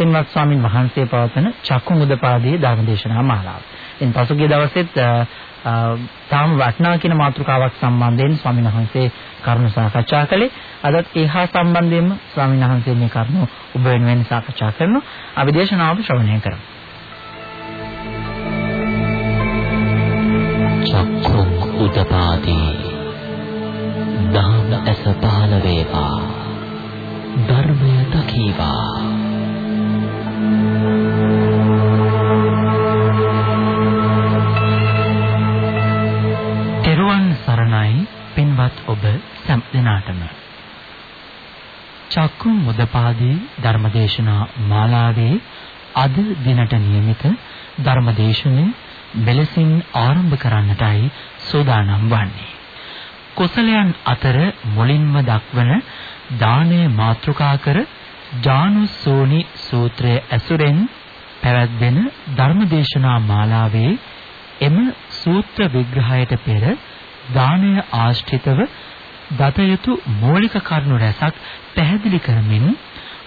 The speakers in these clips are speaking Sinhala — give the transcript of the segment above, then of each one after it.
පින්වත් ස්වාමින් වහන්සේ පවත්වන චක්කු මුදපාදී ධර්මදේශනා මාලාව. ඉතින් පසුගිය දවසෙත් තාම වටනා කියන මාතෘකාවක් සම්බන්ධයෙන් ස්වාමීන් වහන්සේ කරුණු සාකච්ඡා කළේ. අදත් ඒහා සම්බන්ධයෙන්ම ස්වාමීන් වහන්සේ මේ කරුණු ඔබ වෙනුවෙන් සාකච්ඡා කරනවා. අපි දේශනාව ශ්‍රවණය කරමු. චක්ඛු උදපාදී දහම ඇස පහළ වේවා ධර්මය දකීවා පින්වත් ඔබ සෑම දිනාටම චක්කු මුදපාදී ධර්මදේශනා මාලාවේ අද දිනට නියමිත ධර්මදේශනය මෙලෙසින් ආරම්භ කරන්නටයි සූදානම් වන්නේ. කුසලයන් අතර මුලින්ම දක්වන දානය මාතෘකා කර ජානුස්සෝනි සූත්‍රයේ ඇසුරෙන් පැවැත්වෙන ධර්මදේශනා මාලාවේ එම සූත්‍ර විග්‍රහයට පෙර දානය ආශ්‍රිතව දත යුතු මූලික කරුණු රැසක් පැහැදිලි කරමින්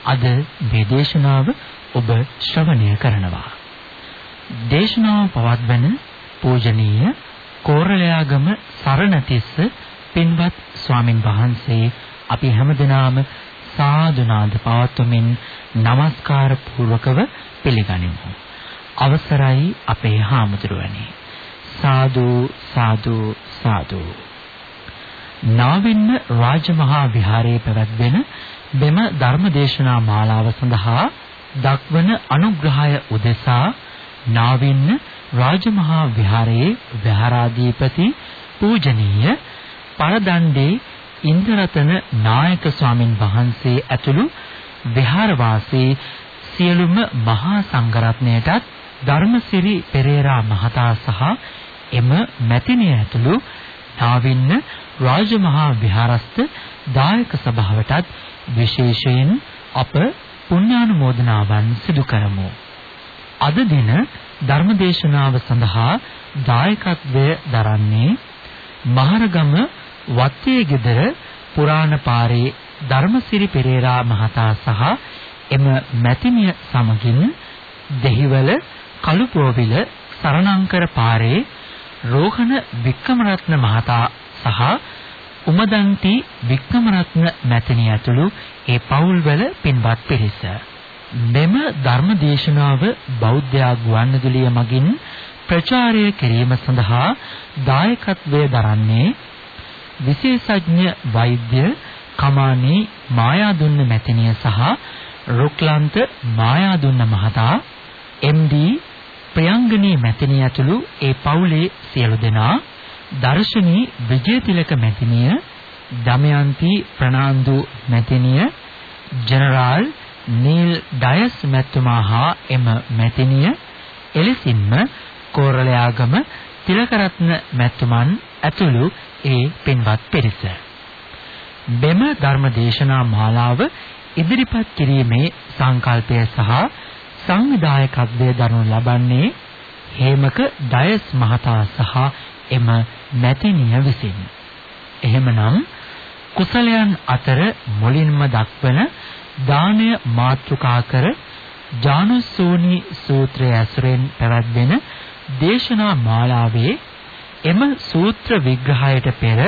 අද මේ දේශනාව ඔබ ශ්‍රවණය කරනවා. දේශනාව පවත්වන පූජනීය කෝරළයාගම සරණතිස්ස පින්වත් ස්වාමින් වහන්සේ අපි හැමදෙනාම සාදුනාද පවත්වමින් নমස්කාර පූර්වකව පිළිගනිමු. අවසරයි අපේ හාමුදුරුවනේ. සාදු සාදු සාදු. නාවින්න රාජමහා විහාරයේ පැවැත්වෙන මෙම ධර්මදේශනා මාලාව සඳහා දක්වන අනුග්‍රහය උදෙසා නාවින්න රාජමහා විහාරයේ විහාරාධිපති පූජනීය පරදණ්ඩේ ඉන්ද්‍රරතන නායක ස්වාමින් වහන්සේ ඇතුළු විහාරවාසී සියලුම මහා සංඝරත්නයටත් ධර්මසිරි පෙරේරා මහතා සහ එම මැතිණිය ඇතුළු නාවින්න රාජමහා විහාරස්ත දායක සභාවටත් විශේෂයෙන් අප පුණ්‍යානුමෝදනාවන් සිදු කරමු. අද දින ධර්මදේශනාව සඳහා දායකත්වය දරන්නේ මහරගම වත්තේ ගෙදර පුරාණ පාරේ ධර්මසිරි පෙරේරා මහතා සහ එම මැතිණිය සමගින් දෙහිවල කළුපෝවිල සරණංකර පාරේ රෝහණ වික්‍රමරත්න මහතා සහ උමදන්ති වික්‍රමරත්න මැතිණිය ඇතුළු ඒ පවුල්වල පින්වත් පිරිස. මෙම ධර්ම දේශනාව බෞද්ධ ගුවන්විදුලිය මගින් ප්‍රචාරය කිරීම සඳහා දායකත්වය දරන්නේ විශේෂඥ වෛද්‍ය කමානී මායාදුන්න මැතිණිය සහ රුක්ලන්ත මායාදුන්න මහතා MD ප්‍රියංගනී මැතිණිය ඇතුළු ඒ පවුලේ සියලු දෙනා දර්ශනී විජේතිලක මැතිණිය දමයන්ති ප්‍රනාන්දු මැතිණිය ජෙනරාල් නීල් ඩයස් මැතිතුමා හා එම මැතිණිය එලෙසින්ම කෝරළයාගම තිලකරත්න මැතිතුමන් ඇතුළු ඒ පින්වත් පිරිස. බෙම ධර්ම දේශනා මාලාව ඉදිරිපත් කිරීමේ සංකල්පය සහ සංවිධායකත්වය දරනු ලබන්නේ හේමක ඩයස් මහතා සහ එම මැතිණිය විසින්. එහෙමනම් කුසලයන් අතර මුලින්ම දක්වන දානය මාතෘකා කර ජානුස්සෝනි සූත්‍රය ඇසුරෙන් පැවැත්වෙන දේශනා මාලාවේ එම සූත්‍ර විග්‍රහයට පෙර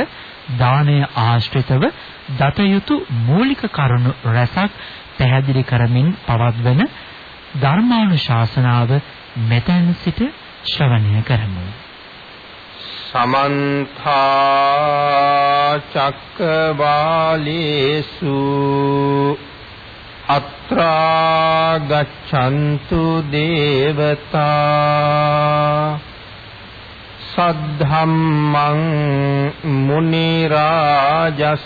දානය ආශ්‍රිතව දත යුතු මූලික කරුණු රැසක් පැහැදිලි කරමින් පවත්වන ධර්මානුශාසනාව මෙතෙන් සිට ශ්‍රවණය කරමු. සමන්ත චක්කවාලේසු අත්‍රා ගච්ඡන්තු දේවතා සද්ධම්මං මුනි රාජස්ස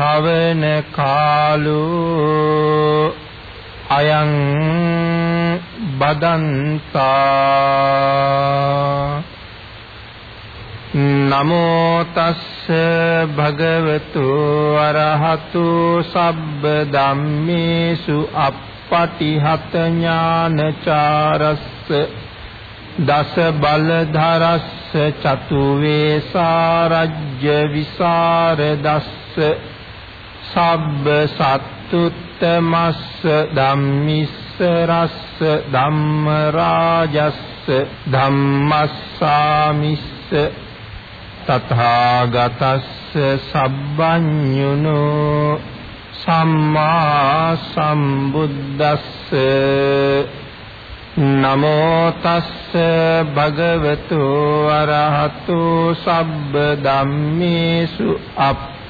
සවන කාලෝ අයං බදන්තා. නමෝ තස්ස භගවතු අරහතු සබ්බ ධම්මේසු අප්පටිහත ඥානචාරස්ස. දස බලධරස්ස චතු වේසාරජ්‍ය විසරදස්ස. සබ්බ සත්තුත්තමස්ස ධම්මිස්ස රස්ස ධම්ම රාජස්ස ධම්මස්සාමිස්ස තථාගතස්ස සබ්බඤුනෝ සම්මා සම්බුද්දස්ස නමෝ තස්ස භගවතු අරහතු සබ්බ ධම්මේසු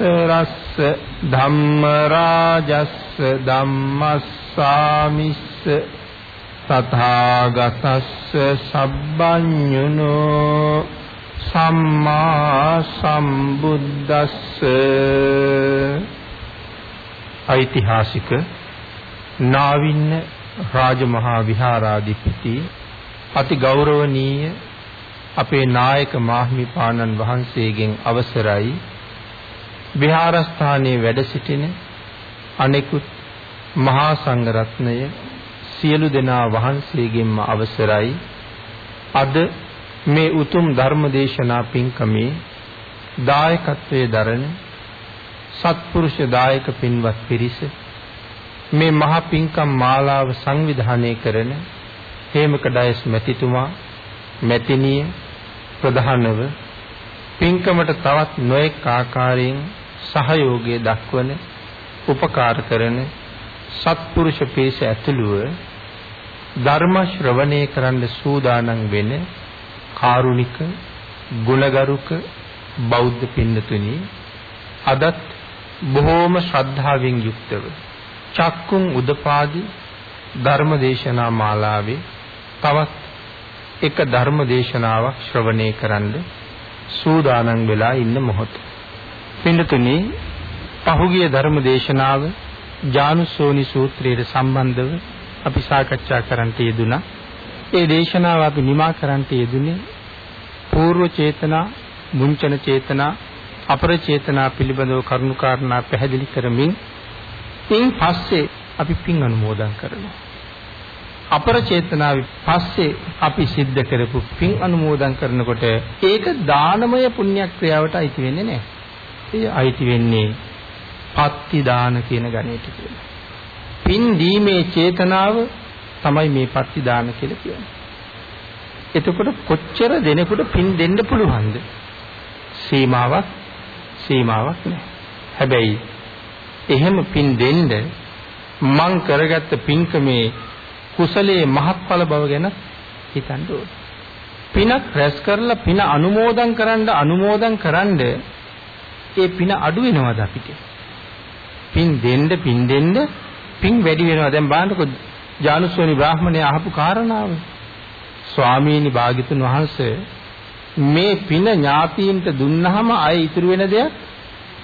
රස්ස ධම්ම රාජස්ස ධම්මස්සාමිස්ස තථාගතස්ස සබ්බඤුනෝ සම්මා සම්බුද්දස්ස. ඓතිහාසික නාවින්න රාජමහා විහාරාධිපති අති ගෞරවනීය අපේ නායක මාහිමිපාණන් වහන්සේගෙන් අවසරයි. විහාරස්ථානයේ වැඩ සිටින අනෙකුත් මහා සංඝරත්නය සියලු දෙනා වහන්සේගෙන්ම අවසරයි. අද මේ උතුම් ධර්ම දේශනා පින්කමේ දායකත්වයේ දරන සත්පුරුෂ දායක පින්වත් පිරිස මේ මහා පින්කම් මාලාව සංවිධානය කරන හේමකඩයස් මැතිතුමා මැතිණිය ප්‍රධානව පින්කමට තවත් නොඑක ආකාරයෙන් සහයෝගය දක්වන උපකාර කරන සත්පුරුෂ පිරිස ඇතුළුව ධර්ම ශ්‍රවණය කරන්න සූදානම් වෙන කාරුණික ගුණගරුක බෞද්ධ පින්නතුනි අදත් බොහෝම ශ්‍රද්ධාවෙන් යුක්තව චක්කුම් උදපාදි ධර්ම දේශනා මාලාවේ තවත් එක ධර්ම දේශනාවක් ශ්‍රවණය කරන්න සූදානම් වෙලා ඉන්න මොහොත. පින්නතුනි පහුගිය ධර්ම දේශනාව ජානුසෝනි සූත්‍රයට සම්බන්ධව අපි සාකච්ඡා කරන්නට යෙදුනා. ඒ දේශනාව අපි නිමා කරන්නට යෙදුනේ పూర్ව චේතනා, මුංචන චේතනා, අපර චේතනා පිළිබඳව කරුණාකාරණා පැහැදිලි කරමින් ඉන් පස්සේ අපි පින් අනුමෝදන් කරනවා. අපර චේතනාවේ පස්සේ අපි සිද්ධ කරපු පින් අනුමෝදන් කරනකොට ඒක දානමය පුණ්‍ය ක්‍රියාවට අයිති වෙන්නේ නැහැ. ඒ අයිති වෙන්නේ පත්ති දාන කියන ගණයට කියලා. පින් දීමේ චේතනාව තමයි මේ පත්ති දාන කියලා කියන්නේ. එතකොට කොච්චර දෙනෙකුට පින් දෙන්න පුළුවන්ද? සීමාවක් සීමාවක් නැහැ. හැබැයි එහෙම පින් දෙන්න මං කරගත්ත පින්කමේ කුසලයේ මහත්ඵල බව ගැන හිතන්න ඕනේ. පිනක් රැස් කරලා පින අනුමෝදන් කරන්න අනුමෝදන් කරන්න ඒ පින අඩු වෙනවද අපිට? පින් දෙන්න පින් දෙන්න පින් වැඩි වෙනවා. දැන් බලන්නකො ජානුසෝනි බ්‍රාහමණය අහපු කාරණාව. ස්වාමීනි භාග්‍යතුන් වහන්සේ මේ පින ඥාතීන්ට දුන්නාම අය ඉතුරු වෙන දෙයක්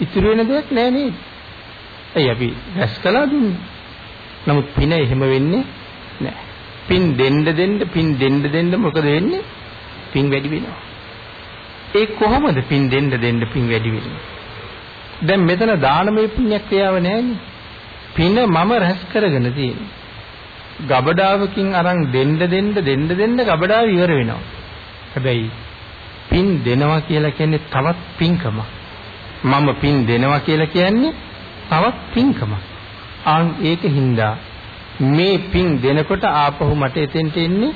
ඉතුරු වෙන දෙයක් නෑ නේද? එයි අපි රැස් කළා දුන්නේ. නමුත් පින එහෙම වෙන්නේ නෑ. පින් දෙන්න දෙන්න පින් දෙන්න දෙන්න මොකද වෙන්නේ? පින් වැඩි වෙනවා. ඒ කොහොමද පින් දෙන්න දෙන්න පින් වැඩි වෙන්නේ? දැන් මෙතන දානමය පුණ්‍ය ක්‍රියාව නෑනේ. පින මම රැස් කරගෙන තියෙන්නේ. ගබඩාවකින් අරන් දෙන්න දෙන්න දෙන්න දෙන්න ගබඩාව ඉවර වෙනවා. හැබැයි පින් දෙනවා කියලා කියන්නේ තවත් පින්කමක්. මම පින් දෙනවා කියලා කියන්නේ තවත් පින්කමක්. ආන් ඒකින්ද මේ පින් දෙනකොට ආපහු මට එතෙන්ට එන්නේ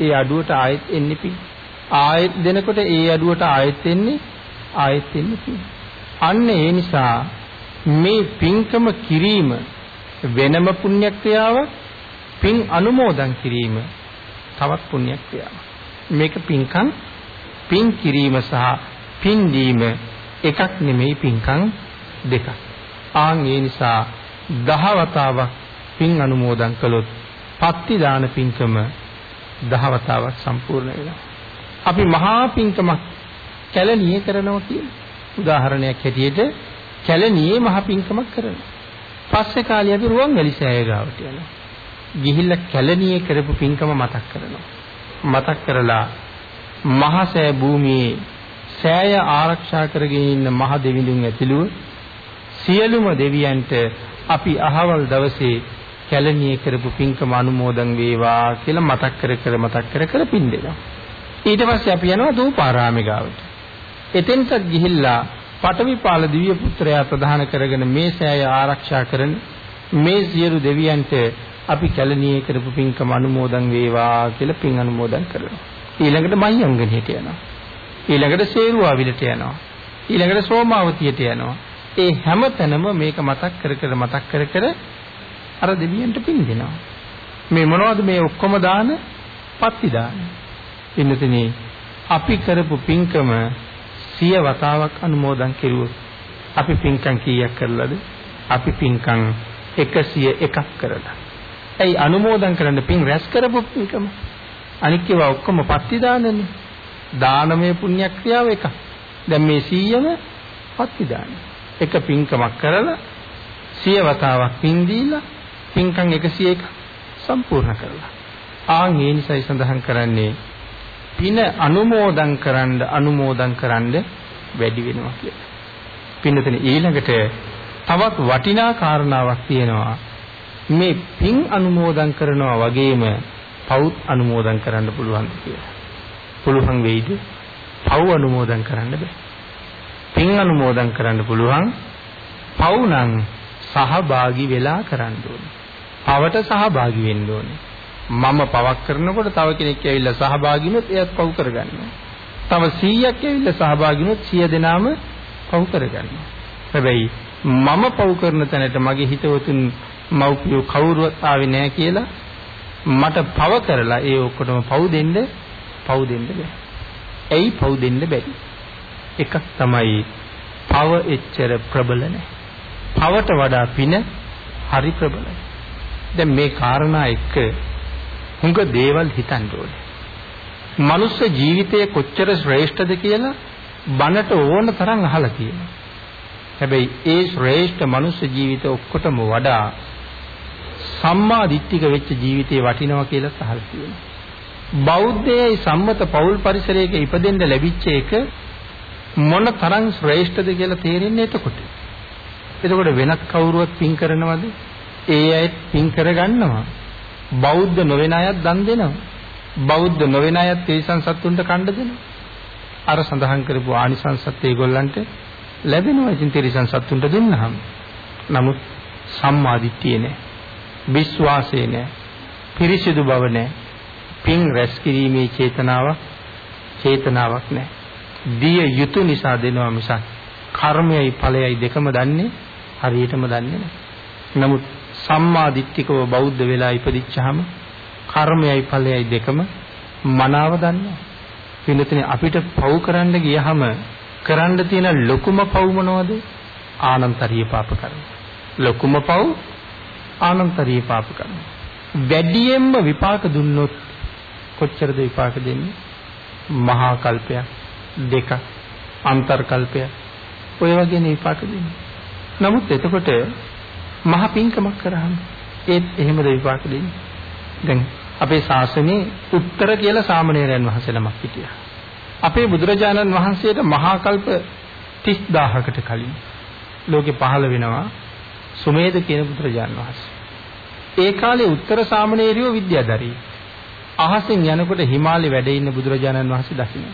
ඒ අඩුවට ආයෙත් එන්නේ පින්. ආයෙත් දෙනකොට ඒ අඩුවට ආයෙත් එන්නේ ආයෙත් එන්නේ පින්. අන්න ඒ නිසා මේ පින්කම කිරීම වෙනම පුණ්‍ය ක්‍රියාවක් පින් අනුමෝදන් කිරීම තවත් පුණ්‍ය ක්‍රියාවක්. මේක පින්කම් පින් කිරීම සහ පින් දීම එකක් නෙමෙයි පින්කම් දෙකක්. ආන් ඒ නිසා දහවතාවක් පින් අනුමෝදන් කළොත් පත්ති දාන පින්කම දහවතාවක් සම්පූර්ණ වෙනවා. අපි මහා පින්කමක් කැලණියේ කරනවා කියන උදාහරණයක් හැටියට කැලණියේ මහා පින්කමක් කරනවා. පස්සේ කාලේ අපි රුවන්වැලි සෑය ගාවට යනවා. ගිහිල්ලා කැලණියේ කරපු පින්කම මතක් කරනවා. මතක් කරලා මහසෑ භූමියේ සෑය ආරක්ෂා කරගෙන ඉන්න මහ දෙවිඳුන් ඇතුළුව සියලුම දෙවියන්ට අපි අහවල් දවසේ කැලණියේ කරපු පින්කම අනුමෝදන් වේවා කියලා මතක් කර කර මතක් කර කර පින් දෙනවා. ඊට පස්සේ අපි යනවා දූපාරාමේ ගාවට. එතෙන්ට ගිහිල්ලා පටවිපාල දිව්‍ය පුත්‍රයා ප්‍රධාන කරගෙන මේ සෑය ආරක්ෂා කරන මේ සියලු දෙවියන්ට අපි කැලණියේ කරපු පින්කම අනුමෝදන් වේවා කියලා පින් අනුමෝදන් කරනවා. ඊළඟට මහියංගනයට යනවා. ඊළඟට සේරුවාවිලට යනවා. ඊළඟට සෝමාවතියට යනවා. ඒ හැම තැනම මේක මතක් කර කර මතක් කර කර අර දෙවියන්ට පින් දෙනවා. මේ මොනවද මේ ඔක්කොම දාන? පත්ති දාන. ඉන්නතනේ අපි කරපු පින්කම සිය වතාවක් අනුමෝදන් කෙරුවොත් අපි පින්කම් කීයක් කරලාද? අපි පින්කම් 101ක් කරලා. ඇයි අනුමෝදන් කරන්න පින් රැස් කරපු පින්කම? අනික් ඒවා ඔක්කොම පත්ති දානනේ. දානමය පුණ්‍ය ක්‍රියාව එකක්. දැන් මේ 100ම පත්ති දාන. එක පින්කමක් කරලා සිය වතාවක් පින් දීලා පින්කම් 101ක් සම්පූර්ණ කරලා. ආන් ඒ නිසායි සඳහන් කරන්නේ පින අනුමෝදන් කරන්න අනුමෝදන් කරන්න වැඩි වෙනවා කියලා. පින්නතන ඊළඟට තවත් වටිනා කාරණාවක් තියෙනවා. මේ පින් අනුමෝදන් කරනවා වගේම පවුත් අනුමෝදන් කරන්න පුළුවන් කියලා. පුළුවන් වෙයිද? පව් අනුමෝදන් කරන්න බෑ. පින් අනුමෝදන් කරන්න පුළුවන්. පව් නම් සහභාගී වෙලා කරන්න ඕනේ. පවට සහභාගී වෙන්න ඕනේ. මම පවක් කරනකොට තව කෙනෙක් ඇවිල්ලා සහභාගී වුණොත් එයත් පව් කරගන්නවා. තව 100ක් ඇවිල්ලා සහභාගී වුණොත් 100 දෙනාම පව් කරගන්නවා. හැබැයි මම පව් කරන තැනට මගේ හිතවතුන් මව්පියෝ කවුරුවත් ආවේ නැහැ කියලා මට පව කරලා ඒ ඔක්කොටම පව් දෙන්න පව් දෙන්න බෑ. ඇයි පව් දෙන්න බැරි? එකක් තමයි පව එච්චර ප්‍රබල නැහැ. පවට වඩා පින හරි ප්‍රබලයි. දැන් මේ කාරණා එක්ක හුඟ දේවල් හිතන්න ඕනේ. මනුස්ස ජීවිතය කොච්චර ශ්‍රේෂ්ඨද කියලා බනට ඕන තරම් අහලා තියෙනවා. හැබැයි ඒ ශ්‍රේෂ්ඨ මනුස්ස ජීවිත ඔක්කොටම වඩා සම්මා දිට්ඨික වෙච්ච ජීවිතේ වටිනවා කියලා අහලා තියෙනවා. බෞද්ධයයි සම්මත පෞල් පරිසරයක ඉපදෙන්න ලැබිච්ච එක මොන තරම් ශ්‍රේෂ්ඨද කියලා තේරෙන්නේ එතකොට. එතකොට වෙනත් කවුරුවත් පින් කරනවද? ඒ අය පින් කරගන්නවා. බෞද්ධ නොවන අයත් දන් දෙනවා. බෞද්ධ නොවන අයත් තේසන් සත්තුන්ට කණ්ඩ දෙනවා. අර සඳහන් කරපු ආනිසංසත් ඒගොල්ලන්ට ලැබෙනවා. ඉතින් තේසන් සත්තුන්ට දුන්නාම. නමුත් සම්මාදිට්ඨිය නෑ. විශ්වාසය නෑ. පිරිසිදු බව නෑ. පින් රැස් කිරීමේ චේතනාවක් චේතනාවක් නෑ. දිය යුතු නිසා දෙනවා මිසක් කර්මයයි ඵලයයි දෙකම දන්නේ හරියටම දන්නේ නෑ. නමුත් සම්මා දිට්ඨිකව බෞද්ධ වෙලා ඉපදිච්චාම කර්මයයි ඵලයයි දෙකම මනාව දන්නවා. පින්නතනේ අපිට පව් කරන්න ගියහම කරන්න තියෙන ලොකුම පව් මොනවද? ආනන්තරීය පාප කර්ම. ලොකුම පව් ආනන්තරීය පාප කර්ම. වැඩියෙන්ම විපාක දුන්නොත් කොච්චරද විපාක දෙන්නේ? මහා කල්පයක් දෙක අන්තර් කල්පයක් ඔය වගේ විපාක දෙන්නේ. නමුත් එතකොට මහ පිංකමක් කරාම ඒත් එහෙමද විපාක දෙන්නේ. දැන් අපේ ශාසනයේ උත්තර කියලා සාමණේරයන් වහන්සේ නමක් හිටියා. අපේ බුදුරජාණන් වහන්සේට මහා කල්ප 30000කට කලින් ලෝකේ පහළ වෙනවා සුමේද කියන බුදුරජාණන් වහන්සේ. ඒ කාලේ උත්තර සාමණේරියෝ විද්‍යාධරී. අහසින් යනකොට හිමාලේ වැඩ ඉන්න බුදුරජාණන් වහන්සේ දකින්න.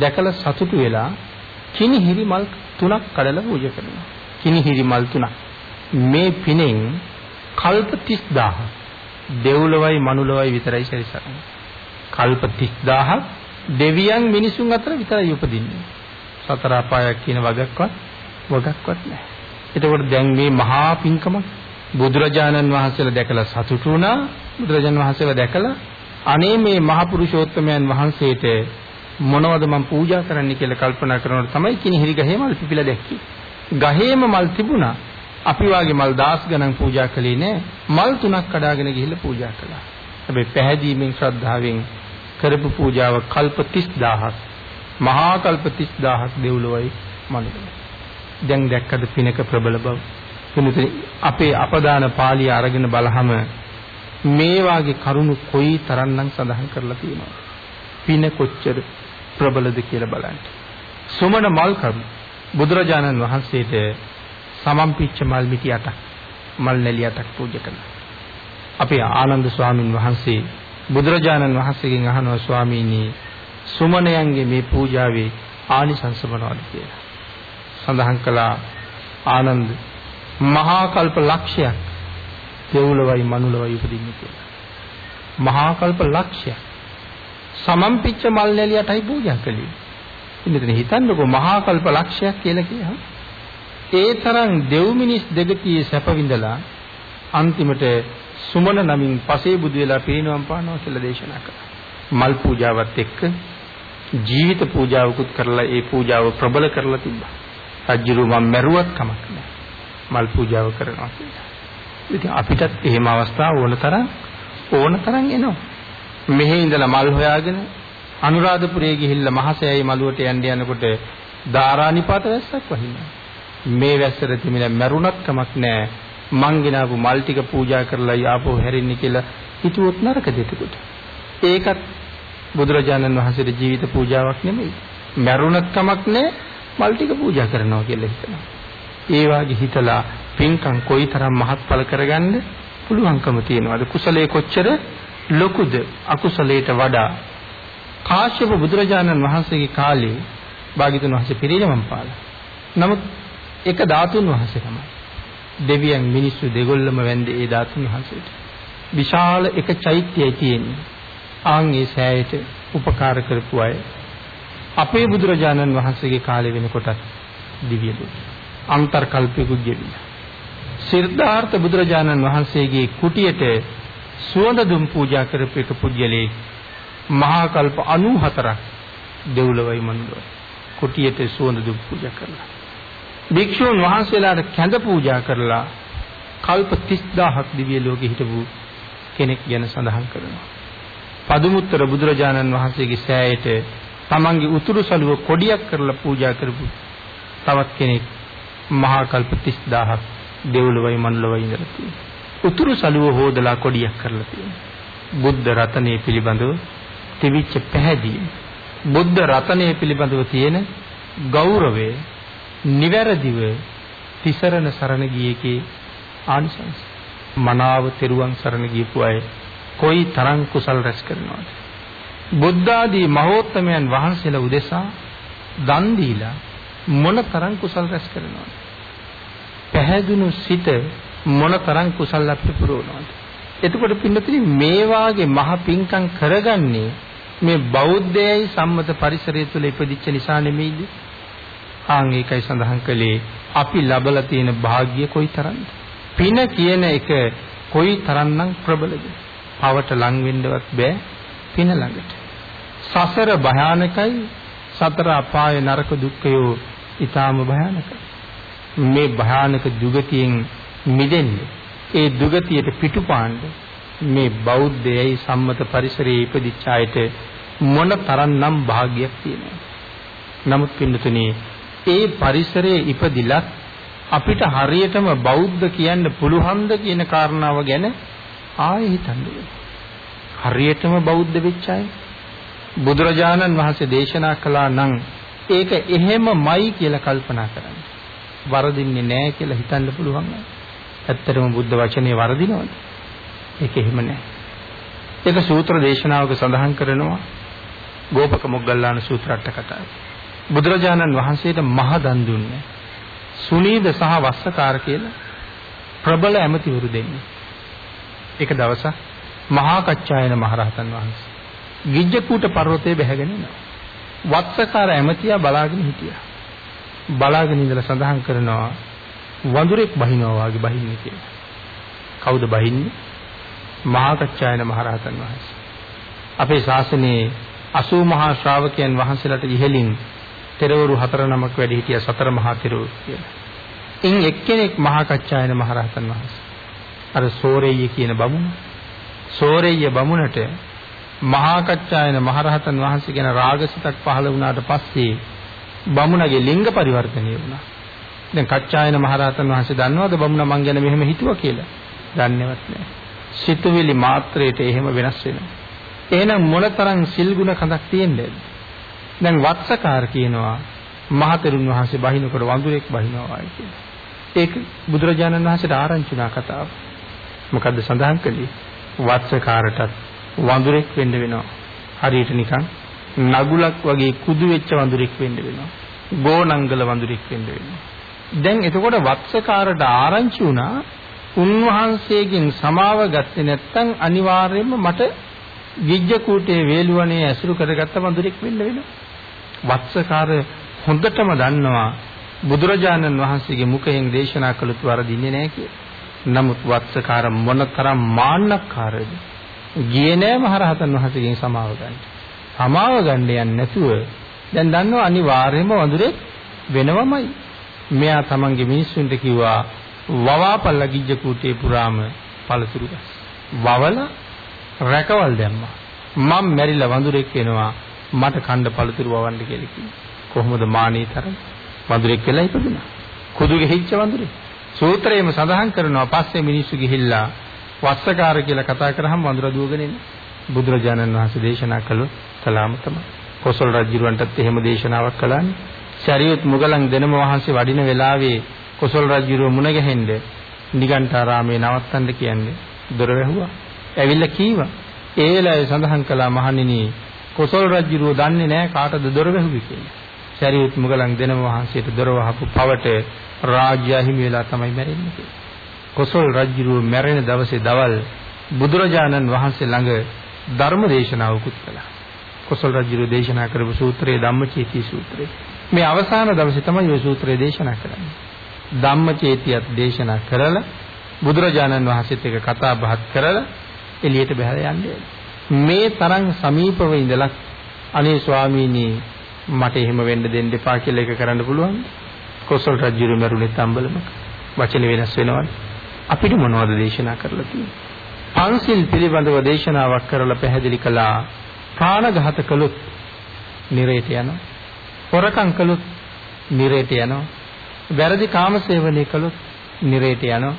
දැකලා සතුටු වෙලා කිනිහිරි මල් තුනක් කඩලා පූජා කරනවා. කිනිහිරි මල් තුනක්. මේ පිනෙන් කල්ප 30000 දෙව්ලොවයි මනුලොවයි විතරයි සැරිසරන්නේ. කල්ප 30000 දෙවියන් මිනිසුන් අතර විතරයි උපදින්නේ. සතර අපායක් කියන වගක්වත් වගක්වත් නැහැ. එතකොට දැන් මේ මහා පිංකම බුදුරජාණන් වහන්සේලා දැකලා සතුටු වුණා. බුදුරජාණන් වහන්සේලා දැකලා අනේ මේ මහ පුරුෂෝත්තමයන් වහන්සේට මොනවද මම පූජා කරන්න කියලා කල්පනා කරනකොට තමයි කිනිහිරි ගහේ මල් පිපිලා දැක්කේ. ගහේම මල් තිබුණා. අපි වාගේ මල් දහස් ගණන් පූජා කළේ නෑ. මල් තුනක් කඩාගෙන ගිහිල්ලා පූජා කළා. හැබැයි පැහැදීමෙන් ශ්‍රද්ධාවෙන් කරපු පූජාව කල්ප 30000ක් මහා කල්ප 30000ක් දෙව්ලොවයි මනුලොවයි. දැන් දැක්කද පිනක ප්‍රබල බව. පිනුතේ අපේ අපදාන පාළිය අරගෙන බලහම මේ වාගේ කරුණු කොයි තරම්නම් සඳහන් කරලා තියෙනවද? පින කොච්චර ප්‍රබලද කියලා බලන්න. සුමන මල් කරු බුදුරජාණන් වහන්සේට සමම්පිච්ච මල් මිටි අටක් මල් නැලි අටක් පූජා කළා. අපේ ආනන්ද ස්වාමින් වහන්සේ බුදුරජාණන් වහන්සේගෙන් අහනවා ස්වාමීනි සුමනයන්ගේ මේ පූජාවේ ආනිසංස මොනවද කියලා. සඳහන් කළා ආනන්ද මහා කල්ප ලක්ෂයක් දෙව්ලොවයි මනුලොවයි උපදින්නේ කියලා. මහා කල්ප ලක්ෂයක් සමම්පිච්ච මල් නැලියටයි පූජා කළේ. ඉතින් හිතන්නකෝ මහා කල්ප ලක්ෂයක් කියලා කියහම ඒ තරම් දෙව් මිනිස් දෙගතියේ සැප විඳලා අන්තිමට සුමන නමින් පසේ බුදු වෙලා පිරිනවම් පානවා කියලා දේශනා කළා. මල් පූජාවත් එක්ක ජීවිත පූජාවකුත් කරලා ඒ පූජාව ප්‍රබල කරලා තිබ්බා. රජ්ජුරු මම මැරුවත් කමක් නැහැ. මල් පූජාව කරනවා කියලා. ඉතින් අපිටත් එහෙම අවස්ථා ඕන තරම් ඕන තරම් එනවා. මෙහි ඉඳලා මල් හොයාගෙන අනුරාධපුරයේ ගිහිල්ලා මහසෑයි මළුවට යන්න යනකොට ධාරානිපාත වැස්සක් වහිනවා. මේ වැස්සට තිමිලා මැරුණත් කමක් නැහැ. මං ගෙනාවු මල් ටික පූජා කරලා ආපහු හැරෙන්නේ කියලා හිතුවොත් නරක දෙතකොට. ඒකත් බුදුරජාණන් වහන්සේගේ ජීවිත පූජාවක් නෙමෙයි. මැරුණත් කමක් නැහැ මල් ටික පූජා කරනවා කියලා හිතනවා. ඒ වාගේ හිතලා පින්කම් කොයිතරම් මහත්ඵල කරගන්න පුළුවන්කම තියෙනවද? කුසලයේ කොච්චර ලොකුද අකුසලයට වඩා? කාශ්‍යප බුදුරජාණන් වහන්සේගේ කාලේ භාග්‍යතුන් වහන්සේ පිරිනමම් පාලා. නමුත් එක ධාතුන් වහන්සේ තමයි. දෙවියන් මිනිස්සු දෙගොල්ලම වැඳේ ඒ ධාතුන් වහන්සේට. විශාල එක චෛත්‍යයයි තියෙන්නේ. ආන් ඒ සෑයට උපකාර කරපු අය අපේ බුදුරජාණන් වහන්සේගේ කාලේ වෙනකොට දිව්‍ය දුක් අන්තර්කල්පිකුත් ගෙවිලා. සිද්ධාර්ථ බුදුරජාණන් වහන්සේගේ කුටියට සුවඳ දුම් පූජා කරපු එක පුජ්‍යලේ මහා කල්ප 94ක් දෙව්ලොවයි මනුලොවයි කුටියට සුවඳ දුම් පූජා කළා. භික්ෂුන් වහන්සේලාට කැඳ පූජා කරලා කල්ප 30000ක් දිව්‍ය ලෝකෙ හිටපු කෙනෙක් ගැන සඳහන් කරනවා. පදුමුත්තර බුදුරජාණන් වහන්සේගේ සෑයට තමන්ගේ උතුරු සළුව කොඩියක් කරලා පූජා කරපු තවත් කෙනෙක් මහා කල්ප 30000ක් දෙව්ලොවයි මනුලොවයි ඉඳලා තියෙනවා. උතුරු සළුව හොදලා කොඩියක් කරලා තියෙනවා. බුද්ධ රතනයේ පිළිබඳව තිවිච්ච පැහැදීම. බුද්ධ රතනයේ පිළිබඳව තියෙන ගෞරවය නිවැරදිව තිසරණ සරණ ගියේකේ ආනිසංස. මනාව තෙරුවන් සරණ ගියපු අය කොයි තරම් කුසල් රැස් කරනවද? බුද්ධ ආදී මහෝත්තමයන් වහන්සේලා උදෙසා දන් දීලා මොන තරම් කුසල් රැස් කරනවද? පැහැදුණු සිත මොන තරම් කුසල් අපිට පුරවනවද? එතකොට පින්නතුනි මේ වාගේ මහ පිංකම් කරගන්නේ මේ බෞද්ධයයි සම්මත පරිසරය තුළ ඉපදිච්ච නිසා නෙමෙයිද? ආන් ඒකයි සඳහන් කළේ අපි ලබලා තියෙන වාග්ය කොයිතරම්ද? පින කියන එක කොයිතරම්නම් ප්‍රබලද? පවට ලං වෙන්නවත් බෑ පින ළඟට. සසර භයානකයි සතර අපාය නරක දුක්ඛයෝ ඊටාම භයානකයි. මේ භයානක දුගතියෙන් මිදෙන්න ඒ දුගතියට පිටුපාන්න මේ බෞද්ධයයි සම්මත පරිසරයේ ඉපදිච්ච අයට මොන තරම්නම් වාග්යක් තියෙනවද? නමුත් පින්නතුනේ ඒ පරිසරයේ ඉපදිලත් අපිට හරියටම බෞද්ධ කියන්න පුළුවන්ද කියන කාරණාව ගැන ආයෙ හිතන්න හරියටම බෞද්ධ වෙච්ච අය බුදුරජාණන් වහන්සේ දේශනා කළා නම් ඒක එහෙමමයි කියලා කල්පනා කරන්න. වරදින්නේ නැහැ කියලා හිතන්න පුළුවන්. ඇත්තටම බුද්ධ වචනේ වරදිනවද? ඒක එහෙම නැහැ. ඒක සූත්‍ර දේශනාවක සඳහන් කරනවා ගෝපක මොග්ගල්ලාන සූත්‍ර අට කතාවේ. බුදුරජාණන් වහන්සේට මහ දන් දුන්නේ. සුනීද සහ වස්සකාර කියලා ප්‍රබල ඇමතිවරු දෙන්නේ. එක දවසක් මහා කච්චායන මහරහතන් වහන්සේ ගිජ්ජකූට පර්වතයේ බැහැගෙන යනවා. වත්සකාර ඇමතියා බලාගෙන හිටියා. බලාගෙන ඉඳලා සඳහන් කරනවා වඳුරෙක් බහිනවා වගේ බහින්නේ කියලා. කවුද බහින්නේ? මහා කච්චායන මහරහතන් වහන්සේ. අපේ ශාසනයේ 80 මහා ශ්‍රාවකයන් වහන්සේලාට ඉහළින් තෙරවරු හතර නමක් වැඩි හිටියා සතර මහා තෙරවරු කියලා. ඉන් එක්කෙනෙක් මහා කච්චායන මහරහතන් වහන්සේ. අර සෝරෙය්‍ය කියන බමුණ. සෝරෙය්‍ය බමුණට මහා කච්චායන මහරහතන් වහන්සේ ගැන රාගසිතක් පහළ වුණාට පස්සේ බමුණගේ ලිංග පරිවර්තනය වුණා. දැන් කච්චායන මහරහතන් වහන්සේ දන්නවද බමුණ මං ගැන මෙහෙම හිතුවා කියලා? දන්නේවත් නැහැ. සිතුවිලි මාත්‍රයට එහෙම වෙනස් වෙනවා. එහෙනම් මොනතරම් සිල් ගුණ කඳක් තියෙන්නේද? දැන් වත්සකාර කියනවා මහතෙරුන් වහන්සේ බහිනකොට වඳුරෙක් බහිනවා වයි කියලා. ඒක බුදුරජාණන් වහන්සේට ආරංචි වුණා කතාව. මොකද්ද සඳහන් කළේ? වත්සකාරටත් වඳුරෙක් වෙන්න වෙනවා. හරියට නිකන් නගුලක් වගේ කුදු වෙච්ච වඳුරෙක් වෙන්න වෙනවා. ගෝනංගල වඳුරෙක් වෙන්න වෙනවා. දැන් එතකොට වත්සකාරට ආරංචි වුණා උන්වහන්සේගෙන් සමාව ගත්තේ නැත්නම් අනිවාර්යයෙන්ම මට ගිජ්ජ කූටේ වේලුවනේ ඇසුරු කරගත්ත වඳුරෙක් වෙන්න වෙනවා. වත්සකාර හොඳටම දන්නවා බුදුරජාණන් වහන්සේගේ මුඛයෙන් දේශනා කළොත් වරදින්නේ නැහැ කියලා. නමුත් වත්සකාර මොනතරම් මාන්නකාරද? ගියේ නෑ මහරහතන් වහන්සේගෙන් සමාව ගන්න. සමාව ගන්න යන්නේ නැතුව දැන් දන්නවා අනිවාර්යයෙන්ම වඳුරේ වෙනවමයි. මෙයා තමන්ගේ මිනිස්සුන්ට කිව්වා වවාපල්ල ගිජ්ජ කූටේ පුරාම පළතුරු ගස්. වවල රැකවල් දැම්මා. මම මැරිලා වඳුරෙක් වෙනවා මට කණ්ඩ පළතුරු වවන්න කියලා කිව්වා. කොහොමද මානී තරම් වඳුරෙක් වෙලා ඉපදුනා. කුදු ගෙහිච්ච වඳුරේ. සූත්‍රයේම සඳහන් කරනවා පස්සේ මිනිස්සු ගිහිල්ලා වස්සකාර කියලා කතා කරාම වඳුර දුවගෙන එන්නේ. බුදුරජාණන් වහන්සේ දේශනා කළොත් කලාම තමයි. කොසල් රජුරවන්ටත් එහෙම දේශනාවක් කළානේ. ශරීයත් මුගලන් දෙනම වහන්සේ වඩින වෙලාවේ කොසල් රජුරුව මුණ ගැහෙන්න නිගණ්ඨාරාමේ නවත්තන්න කියන්නේ දොර වැහුවා. ඇවිල්ලා කීවා. ඒ වෙලාවේ සඳහන් කළා මහණෙනි කොසල් රජුරුව දන්නේ නැහැ කාටද දොර වැහුවේ කියලා. ශරීයත් මුගලන් දෙනම වහන්සේට දොර වහපු පවට රාජ්‍ය හිමි වෙලා තමයි මැරෙන්නේ කියලා. කොසල් රජුරුව මැරෙන දවසේ දවල් බුදුරජාණන් වහන්සේ ළඟ ධර්ම දේශනාවකුත් කළා. කොසල් රජුරුව දේශනා කරපු සූත්‍රයේ ධම්මචේති සූත්‍රය. මේ අවසාන දවසේ තමයි මේ සූත්‍රය දේශනා කරන්නේ. ධම්මචේතියත් දේශනා කරලා බුදුරජාණන් වහන්සේත් එක්ක කතා බහත් කරලා එළියට බහලා යන්නේ. මේ තරම් සමීපව ඉඳලා අනේ ස්වාමීනි මට එහෙම වෙන්න දෙන්න එපා කියලා එක කරන්න පුළුවන්. කොසල් රජුරු මරුනේ තම්බලමක. වචන වෙනස් වෙනවනේ. අපිට මොනවද දේශනා කරලා තියෙන්නේ? පන්සිල් පිළිබඳව දේශනාවක් කරලා පැහැදිලි කළා. ප්‍රාණඝාත කළොත් නිරේට යනවා. හොරකම් කළොත් නිරේට යනවා. වැරදි කාමසේවනය කළොත් නිරේට යනවා.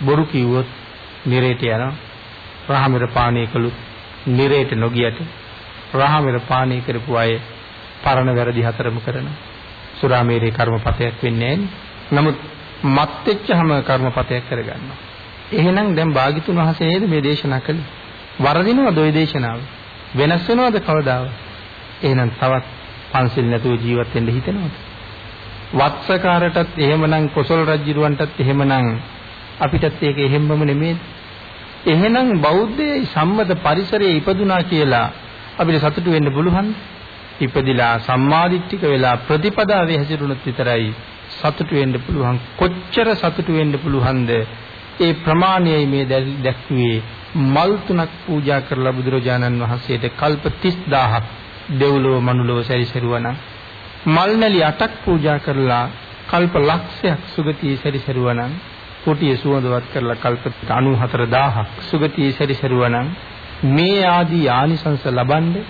බොරු කිව්වොත් නිරේට යනවා. රාහමෙර පානය කළොත් නිරේට නොගියට රාහමෙර පානය කරපු අය පරණ වැරදි හතරම කරනවා. සුරාමේරේ කර්මපතයක් වෙන්නේ නමුත් මත් වෙච්චහම කර්මපතයක් කරගන්නවා. එහෙනම් දැන් භාග්‍යතුන් වහන්සේ නේද මේ දේශනා කළේ? වරදිනවද ওই දේශනාව? වෙනස් වෙනවද කවදාව? එහෙනම් තවත් පන්සිල් නැතුව ජීවත් වෙන්න හිතෙනවද? වත්සකාරටත් එහෙමනම් කොසල් රජුරවන්ටත් එහෙමනම් අපිටත් ඒක එහෙම්මම නෙමෙයි. එහෙනම් බෞද්ධයේ සම්මත පරිසරයේ ඉපදුනා කියලා අපිට සතුටු වෙන්න පුළුවන්ද? ඉපදිලා සම්මාදිට්ඨික වෙලා ප්‍රතිපදාවේ හැසිරුණොත් විතරයි සතුටු වෙන්න පුළුවන්. කොච්චර සතුටු වෙන්න පුළුවන්ද? ඒ ප්‍රමාණයයි මේ දැක්ුවේ මල් තුනක් පූජා කරලා බුදුරජාණන් වහන්සේට කල්ප 30000ක් දෙව්ලොව මනුලොව සැරිසරුවා මල් නැලි 8ක් පූජා කරලා කල්ප ලක්ෂයක් සුගතියේ සැරිසරුවා නම් කුටිය සුවඳවත් කරලා කල්ප 94000ක් සුගතියේ සැරිසරුවා මේ ආදී ආනිසංස ලබන්නේ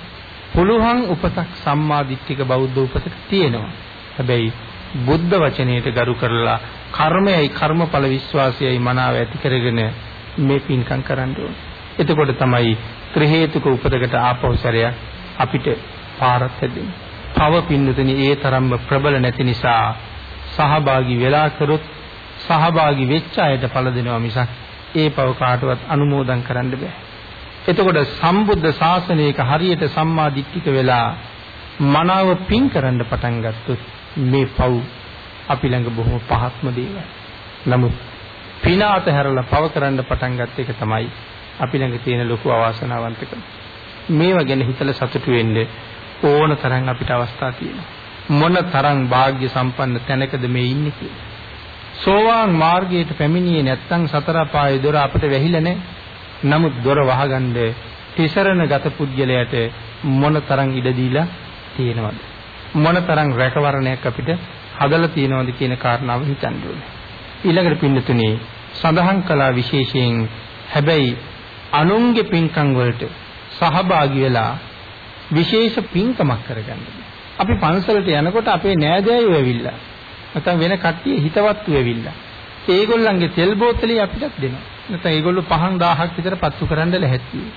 පුළුවන් උපතක් සම්මා දිට්ඨික බෞද්ධ උපතක් තියෙනවා. හැබැයි බුද්ධ වචනයට ගරු කරලා කර්මයයි කර්මඵල විශ්වාසයයි මනාව ඇති කරගෙන මේ පින්කම් කරන්න ඕනේ. එතකොට තමයි ත්‍රි හේතුක උපදකට ආපෞසරයක් අපිට පාරක් හැදෙන්නේ. තව පින්නතුනි ඒ තරම්ම ප්‍රබල නැති නිසා සහභාගී වෙලා කරොත් සහභාගී වෙච්ච අයට ඵල දෙනවා මිසක් ඒ පව කාටවත් අනුමෝදන් කරන්න බෑ. එතකොට සම්බුද්ධ ශාසනයක හරියට සම්මා දිට්ඨික වෙලා මනාව පින් කරන්න පටන් ගත්තොත් මේ පව් අපි ළඟ බොහොම පහත්ම දේවල්. නමුත් පින අතහැරලා පව කරන්න පටන් ගත්ත එක තමයි අපි ළඟ තියෙන ලොකු අවාසනාවන්තකම. මේවා ගැන හිතලා සතුටු වෙන්න ඕන තරම් අපිට අවස්ථා තියෙනවා. මොන තරම් වාග්ය සම්පන්න තැනකද මේ ඉන්නේ කියලා. සෝවාන් මාර්ගයට පැමිණියේ නැත්නම් සතර පායේ දොර අපිට වැහිලා නැහැ. නමුත් දොර වහගන්න තිසරණ ගත පුද්ගලයාට මොන තරම් ඉඩ දීලා තියෙනවද? මොන තරම් රැකවරණයක් අපිට හදලා තියෙනවද කියන කාරණාව හිතන්න ඕනේ. ඊළඟට පින්නතුනේ සඳහන් කළා විශේෂයෙන් හැබැයි අනුන්ගේ පින්කම් වලට සහභාගී වෙලා විශේෂ පින්කමක් කරගන්න. අපි පන්සලට යනකොට අපේ නෑදෑයෝ ඇවිල්ලා නැත්නම් වෙන කට්ටිය හිතවත්තු ඇවිල්ලා ඒගොල්ලන්ගේ තෙල් බෝතලේ අපිටත් දෙනවා. නැත්නම් ඒගොල්ලෝ පහන් 1000ක් විතර පත්තු කරන්න ලැහැත්තියි.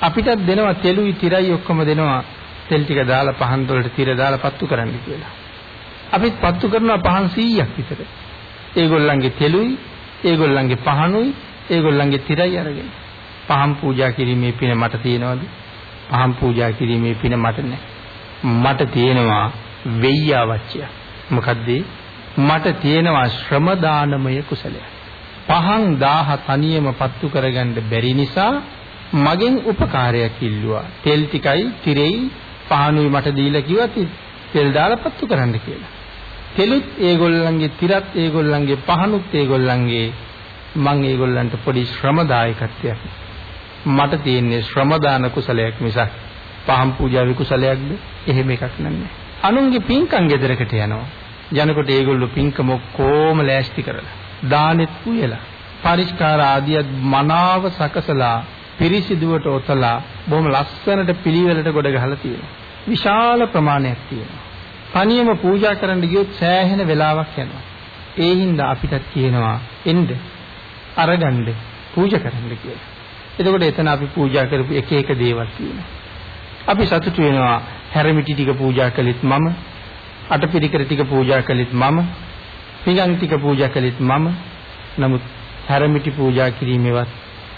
අපිටත් දෙනවා තෙලුයි තිරයි ඔක්කොම දෙනවා තෙල් ටික දාලා පහන් වලට තිර දාලා පත්තු කරන්න කියලා. අපිත් පත්තු කරනවා පහන් 100ක් විතර. ඒගොල්ලන්ගේ තෙලුයි, ඒගොල්ලන්ගේ පහනුයි, ඒගොල්ලන්ගේ තිරයි අරගෙන. පහන් පූජා කිරීමේ පින මට තියෙනවද? පහන් පූජා කිරීමේ පින මට නැහැ. මට තියෙනවා වෙయ్యවච්චය. මොකද්ද? මට තියෙනවා ශ්‍රම දානමය කුසලය. පහන් 1000 තනියම පත්තු කරගන්න බැරි නිසා මගෙන් උපකාරයක් ඉල්ලුවා. තෙල් ටිකයි, තිරෙයි, පහනුයි මට දීලා කිව්වා තෙල් දාලා පත්තු කරන්න කියලා. තෙලුත් ඒගොල්ලන්ගේ තිරත් ඒගොල්ලන්ගේ පහනුත් ඒගොල්ලන්ගේ මං ඒගොල්ලන්ට පොඩි ශ්‍රම දායකත්වයක් මට තියෙන්නේ ශ්‍රම දාන කුසලයක් මිසක් පහම් පූජාවේ කුසලයක්ද එහෙම එකක් නෑ අනුන්ගේ පින්කම් ගෙදරකට යනවා. යනකොට ඒගොල්ලෝ පින්කම කොහොම ලෑස්ති කරලා දානෙත් පුයලා පරිස්කාර ආදියත් මනාව සකසලා පිරිසිදුවට ඔතලා බොහොම ලස්සනට පිළිවෙලට ගොඩ ගහලා තියෙනවා. විශාල ප්‍රමාණයක් තියෙනවා. තනියම පූජා කරන්න ගියොත් සෑහෙන වෙලාවක් යනවා. ඒ හින්දා අපිටත් කියනවා එන්න අරගන්න පූජා කරන්න කියලා. එතකොට එතන අපි පූජා කරපු එක එක දේවල් තියෙනවා. අපි සතුටු වෙනවා හැරමිටි ටික පූජා කළෙත් මම, අටපිරිකර ටික පූජා කළෙත් මම, පිඟන් ටික පූජා කළෙත් මම. නමුත් හැරමිටි පූජා කිරීමේවත්,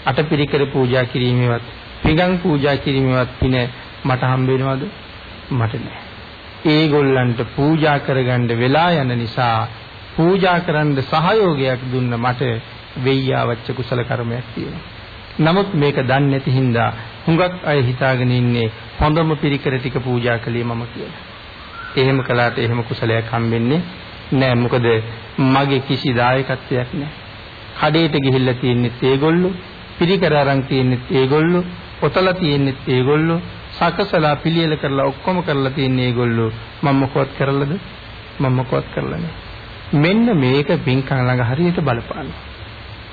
අටපිරිකර පූජා කිරීමේවත්, පිඟන් පූජා කිරීමේවත් පින මට හම්බ වෙනවද? මට නෑ. ඒගොල්ලන්ට පූජා කරගන්න වෙලා යන නිසා පූජා කරන්න සහයෝගයක් දුන්න මට වෙయ్యවච්ච කුසල කර්මයක් තියෙනවා. නමුත් මේක දන්නේ නැති හින්දා හුඟක් අය හිතාගෙන ඉන්නේ හොඳම පිරිකර ටික පූජා කළේ මම කියලා. එහෙම කළාට එහෙම කුසලයක් හම්බෙන්නේ නෑ. මොකද මගේ කිසි දායකත්වයක් නෑ. කඩේට ගිහිල්ලා තියෙන්නේ ඒගොල්ලෝ, පිරිකර අරන් තියෙන්නේ ඒගොල්ලෝ, පොතලා තියෙන්නේ ඒගොල්ලෝ, සකසලා පිළියෙල කරලා ඔක්කොම කරලා තියෙන්නේ ඒගොල්ලෝ. මම මොකවත් කරලාද? මම මොකවත් කරලා නෑ. මෙන්න මේක පින්කම් ළඟ හරියට බලපානවා.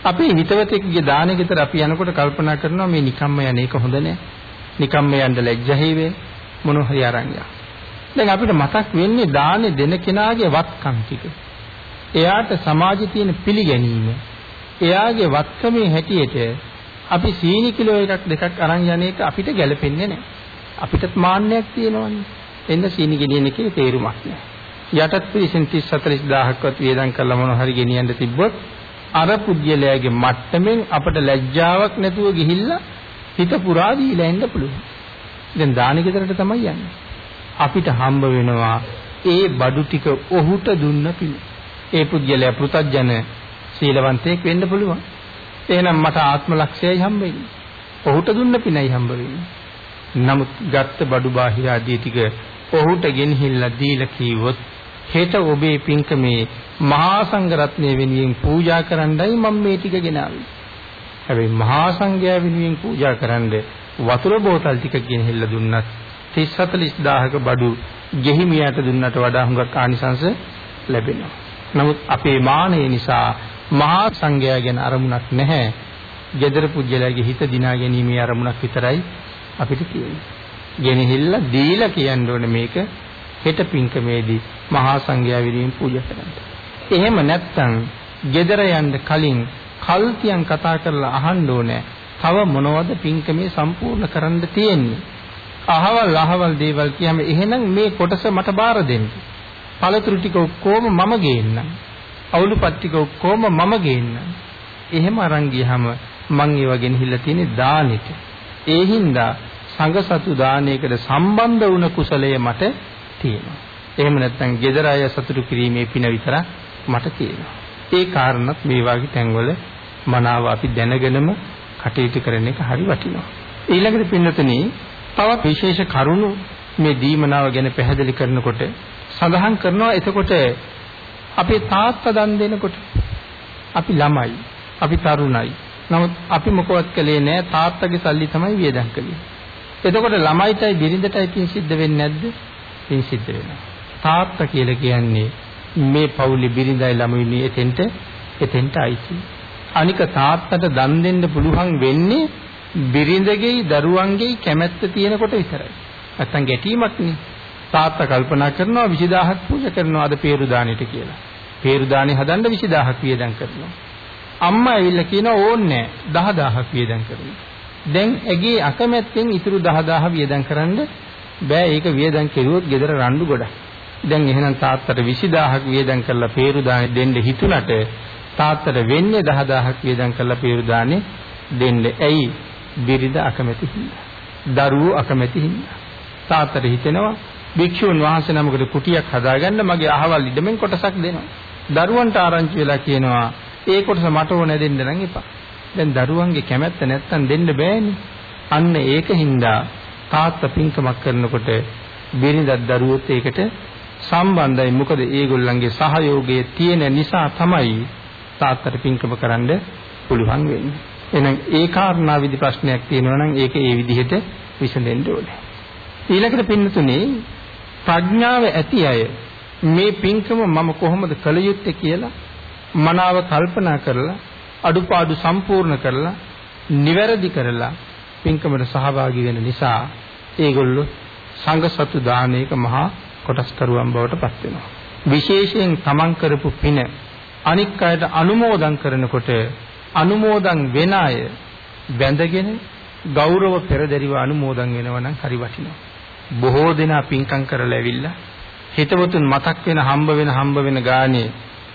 අපේ හිතවතෙක්ගේ දානෙ ගෙදර අපි යනකොට කල්පනා කරනවා මේ නිකම්ම යන එක හොඳ නෑ. නිකම්ම යන්න ලැජ්ජා වේ මොන හරි අරන් දැන් අපිට මතක් වෙන්නේ දානෙ දෙන කෙනාගේ වත්කම් ටික. එයාට සමාජයේ තියෙන පිළිගැනීම. එයාගේ වත්කමේ හැටියට අපි සීනි කිලෝ එකක් දෙකක් අරන් යන එක අපිට ගැලපෙන්නේ නැහැ. අපිටත් මාන්නයක් තියෙනවනේ. එන්න සීනි ගෙනියන එකේ තේරුමක් නැහැ. යටත් පිරිසෙන් 30 40000ක්වත් වියදම් කරලා මොන හරි ගෙනියන්න තිබ්බොත් අර පුද්ගලයාගේ මට්ටමින් අපට ලැජ්ජාවක් නැතුව ගිහිල්ලා හිත පුරා දීලා එන්න පුළුවන්. දැන් දාන ගෙදරට තමයි යන්නේ. අපිට හම්බ වෙනවා ඒ බඩු ටික ඔහුට දුන්න පිළ. ඒ පුද්ගලයා පෘතජන සීලවන්තයෙක් වෙන්න පුළුවන්. එහෙනම් මට ආත්ම ලක්ෂයයි හම්බ වෙන්නේ. ඔහුට දුන්න පිනයි හම්බ වෙන්නේ. නමුත් ගත්ත බඩු බාහිර ආදී ටික ඔහුට ගෙනහිල්ලා දීලා කීවොත් හෙට ඔබේ පින්කමේ මහා සංඝරත්නය වෙනුවෙන් පූජා කරන්නයි මම මේ ටික ගෙනාවේ. හැබැයි මහා සංඝයා වෙනුවෙන් පූජා කරන්න වතුර බෝතල් ටික ගෙනහිල්ල දුන්නත් 30 40000ක බඩු ගෙහිමියට දුන්නට වඩා හුඟක් ආනිසංස ලැබෙනවා. නමුත් අපේ මානය නිසා මහා සංඝයා ගැන අරමුණක් නැහැ. gedara පුජ්‍යලයාගේ හිත දිනා ගැනීමේ අරමුණක් විතරයි අපිට තියෙන්නේ. ගෙනහිල්ල දීලා කියන්න ඕනේ මේක හෙට පින්කමේදී මහා සංඝයා විරින් පූජා කරන්න. එහෙම නැත්නම් gedara යන්න කලින් කල්තියන් කතා කරලා අහන්න ඕනේ. තව මොනවද පින්කමේ සම්පූර්ණ කරන්න තියෙන්නේ? අහවල් අහවල් දේවල් කියම එහෙනම් මේ කොටස මට බාර දෙන්න. පළතුරු ටික ඔක්කොම මම ගේන්නම්. අවුලුපත් ටික ඔක්කොම මම ගේන්නම්. එහෙම අරන් ගියහම මං ඒව ගෙනහිල්ලා තියෙන්නේ දානෙට. ඒ හින්දා සංඝසතු දානයකට සම්බන්ධ වුණ කුසලය මට තියෙනවා. එහෙම නැත්නම් gedara අය සතුටු කිරීමේ පින විතරක් මට තියෙනවා. ඒ කාරණත් මේ වගේ තැන්වල මනාව අපි දැනගෙනම කටයුතු කරන එක හරි වටිනවා. ඊළඟට පින්නතනේ තවත් විශේෂ කරුණු මේ දීමනාව ගැන පැහැදිලි කරනකොට සඳහන් කරනවා. එතකොට අපේ තාත්තා දන් දෙනකොට අපි ළමයි අපි තරුණයි. නමුත් අපි මොකවත් කළේ නැහැ. තාත්තගේ සල්ලි තමයි වියදම් කළේ. එතකොට ළමයිටයි බිරිඳටයි පින් සිද්ධ වෙන්නේ නැද්ද? පින් සිද්ධ වෙනවා. තාත්තා කියලා කියන්නේ මේ පවුලේ බිරිඳයි ළමයිනේ එතෙන්ට එතෙන්ට අයිති අනික තාත්තට දන් දෙන්න පුළුවන් වෙන්නේ බිරිඳගේ දරුවන්ගේ කැමැත්ත තියෙනකොට විතරයි නැත්තම් ගැටීමක් නේ තාත්තා කල්පනා කරනවා 20000ක් පූජා කරනවා අද peeru දානෙට කියලා. peeru දානේ හදන්න 20000ක් වියදම් කරනවා. අම්මා ඇවිල්ලා කියනවා ඕන්නේ 10000ක් වියදම් කරන්න. දැන් ඇගේ අකමැත්තෙන් ඉතුරු 10000 වියදම් කරන්න බෑ ඒක වියදම් කෙරුවොත් ගෙදර රණ්ඩු ගොඩක්. දැන් එහෙනම් තාත්තට 20000ක් වියදම් කරලා peeru දානේ දෙන්න හිතුණට තාත්තට වෙන්නේ 10000ක් වියදම් කරලා peeru දානේ දෙන්න. ඇයි? බිරිඳ අකමැති හින්දා. දරුවෝ අකමැති හින්දා. තාත්තට හිතෙනවා භික්ෂුන් වහන්සේ නමකට කුටියක් හදාගන්න මගේ අහවල් ඉඩමෙන් කොටසක් දෙනවා. දරුවන්ට ආරංචි වෙලා කියනවා ඒ කොටස මට ඕන දෙන්න නම් එපා. දැන් දරුවන්ගේ කැමැත්ත නැත්තම් දෙන්න බෑනේ. අන්න ඒකින්දා තාත්තා පින්කමක් කරනකොට බිරිඳක් දරුවොත් ඒකට සම්බන්ධයි. මොකද ඒගොල්ලන්ගේ සහයෝගය තියෙන නිසා තමයි තාත්තට පින්කම කරන්න පුළුවන් වෙන්නේ. එහෙනම් ඒ කාරණා විදි ප්‍රශ්නයක් තියෙනවා නම් ඒක ඒ විදිහට විසඳෙන්න ඕනේ. ඊළඟට පින්නතුනේ ප්‍රඥාව ඇති අය මේ පින්කම මම කොහොමද කළ යුත්තේ කියලා මනාව කල්පනා කරලා අඩුපාඩු සම්පූර්ණ කරලා නිවැරදි කරලා පින්කමට සහභාගී වෙන නිසා ඒගොල්ලෝ සංඝ සතු දානයක මහා කොටස්කරුවන් බවට පත් වෙනවා. විශේෂයෙන් තමන් කරපු පින අනික් අයට අනුමෝදන් කරනකොට අනුමෝදන් වෙන අය බැඳගෙන ගෞරව පෙරදරිව අනුමෝදන් වෙනවා නම් හරි වටිනවා. බොහෝ දෙනා පින්කම් කරලා ඇවිල්ලා හිතවතුන් මතක් වෙන හම්බ වෙන හම්බ වෙන ගානේ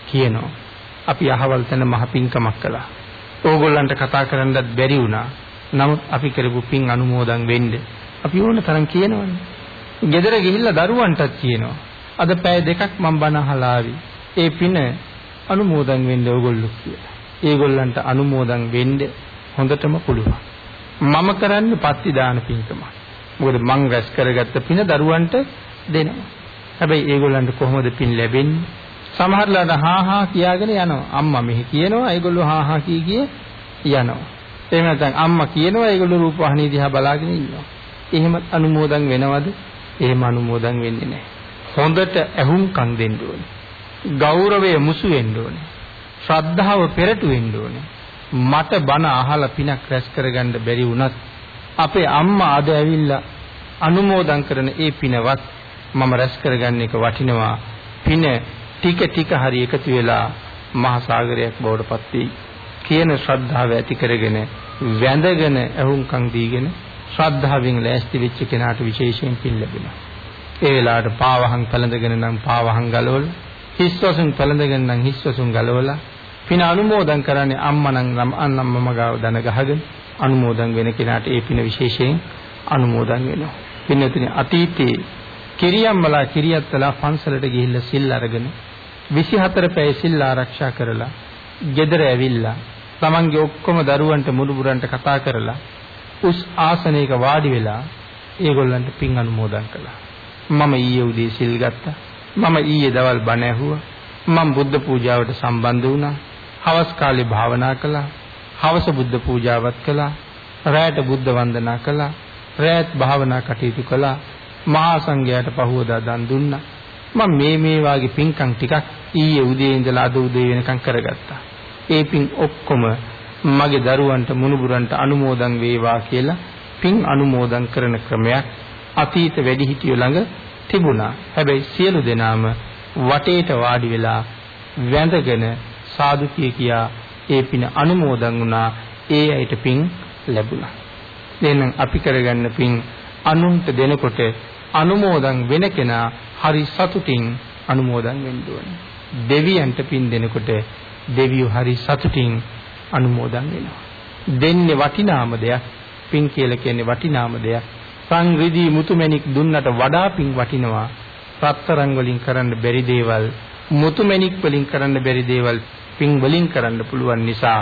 කියනවා. අපි අහවල් තැන මහ පින්කමක් කළා. ඕගොල්ලන්ට කතා කරන්නත් බැරි වුණා. නමුත් අපි කරපු පින් අනුමෝදන් වෙන්න අපි ඕන තරම් කියනවනේ. ගෙදර ගිහිල්ලා දරුවන්ටත් කියනවා. අද පැය දෙකක් මම බණ අහලා ඒ පින අනුමෝදන් වෙන්න ඕගොල්ලෝ කියලා. ඒගොල්ලන්ට අනුමෝදන් වෙන්න හොඳටම පුළුවන්. මම කරන්නේ පත්ති දාන පින්කමක්. මොකද මං රැස් කරගත්ත පින දරුවන්ට දෙනවා. හැබැයි ඒගොල්ලන්ට කොහොමද පින් ලැබෙන්නේ? සමහරලාට හා හා කියාගෙන යනවා. අම්මා මෙහි කියනවා ඒගොල්ලෝ හා හා කී කිය යනවා. එහෙම නැත්නම් අම්මා කියනවා ඒගොල්ලෝ රූපවාහිනිය දිහා බලාගෙන ඉන්නවා. එහෙම අනුමෝදන් වෙනවද? එහෙම අනුමෝදන් වෙන්නේ නැහැ. හොඳට ඇහුම්කන් දෙන්න ඕනේ. ගෞරවය මුසු වෙන්න ඕනේ. ශ්‍රද්ධාව පෙරටු වෙන්න ඕනේ. මට බණ අහලා පිනක් රැස් කරගන්න බැරි වුණත් අපේ අම්මා අද ඇවිල්ලා අනුමෝදන් කරන ඒ පිනවත් මම රැස් කරගන්න එක වටිනවා. පින ටික ටික හරි එකතු වෙලා මහා සාගරයක් බවට පත් වෙයි. කියන ශ්‍රද්ධාව ඇති කරගෙන වැඳගෙන අහුම්කම් දීගෙන ශ්‍රද්ධාවෙන් ලෑස්ති වෙච්ච කෙනාට විශේෂයෙන් පින් ලැබෙනවා. ඒ වෙලාවට පාවහන් පළඳගෙන නම් පාවහන් ගලවලා හිස්වසුන් පළඳගෙන නම් හිස්වසුන් ගලවලා පින අනුමෝදන් කරන්නේ අම්මා නම් අම්මම ගාව දන ගහගෙන අනුමෝදන් වෙන කෙනාට ඒ පින විශේෂයෙන් අනුමෝදන් වෙනවා. පින්නතුනි අතීතයේ කිරියම්මලා කිරියත්තලා පන්සලට ගිහිල්ලා සිල් අරගෙන 24 පැය සිල් ආරක්ෂා කරලා ගෙදර ඇවිල්ලා තමන්ගේ ඔක්කොම දරුවන්ට මුළුබුරන්ට කතා කරලා උස් ආසනයක වාඩි වෙලා ඒගොල්ලන්ට පින් අනුමෝදන් කළා. මම ඊයේ උදේ සිල් ගත්තා. මම ඊයේ දවල් බණ ඇහුවා. මම බුද්ධ පූජාවට සම්බන්ධ වුණා. හවස් කාලේ භාවනා කළා. හවස බුද්ධ පූජාවත් කළා. රැයට බුද්ධ වන්දනා කළා. රැයත් භාවනා කටයුතු කළා. මහා සංඝයාට පහුවදා දන් දුන්නා. මම මේ මේ වාගේ පින්කම් ටිකක් ඊයේ උදේ ඉඳලා අද උදේ වෙනකම් කරගත්තා. ඒ පින් ඔක්කොම මගේ දරුවන්ට මුණුබුරන්ට අනුමෝදන් වේවා කියලා පින් අනුමෝදන් කරන ක්‍රමයක් අතීත වැඩිහිටියෝ ළඟ තිබුණා. හැබැයි සියලු දෙනාම වටේට වාඩි වෙලා වැඳගෙන සාදු කියා ඒ පින අනුමෝදන් වුණා. ඒ අයට පින් ලැබුණා. එහෙනම් අපි කරගන්න පින් අනුන්ට දෙනකොට අනුමෝදන් වෙන කෙනා හරි සතුටින් අනුමෝදන් වෙන්න ඕනේ. දෙවියන්ට පින් දෙනකොට දෙවියෝ හරි සතුටින් අනුමෝදන් වෙනවා. දෙන්නේ වටිනාම දෙයක්. පින් කියලා කියන්නේ වටිනාම දෙයක්. සංරිදී මුතුමැණික් දුන්නට වඩා පින් වටිනවා. රත්තරන් වලින් කරන්න බැරි දේවල් මුතුමැණික් වලින් කරන්න බැරි දේවල් පින් වලින් කරන්න පුළුවන් නිසා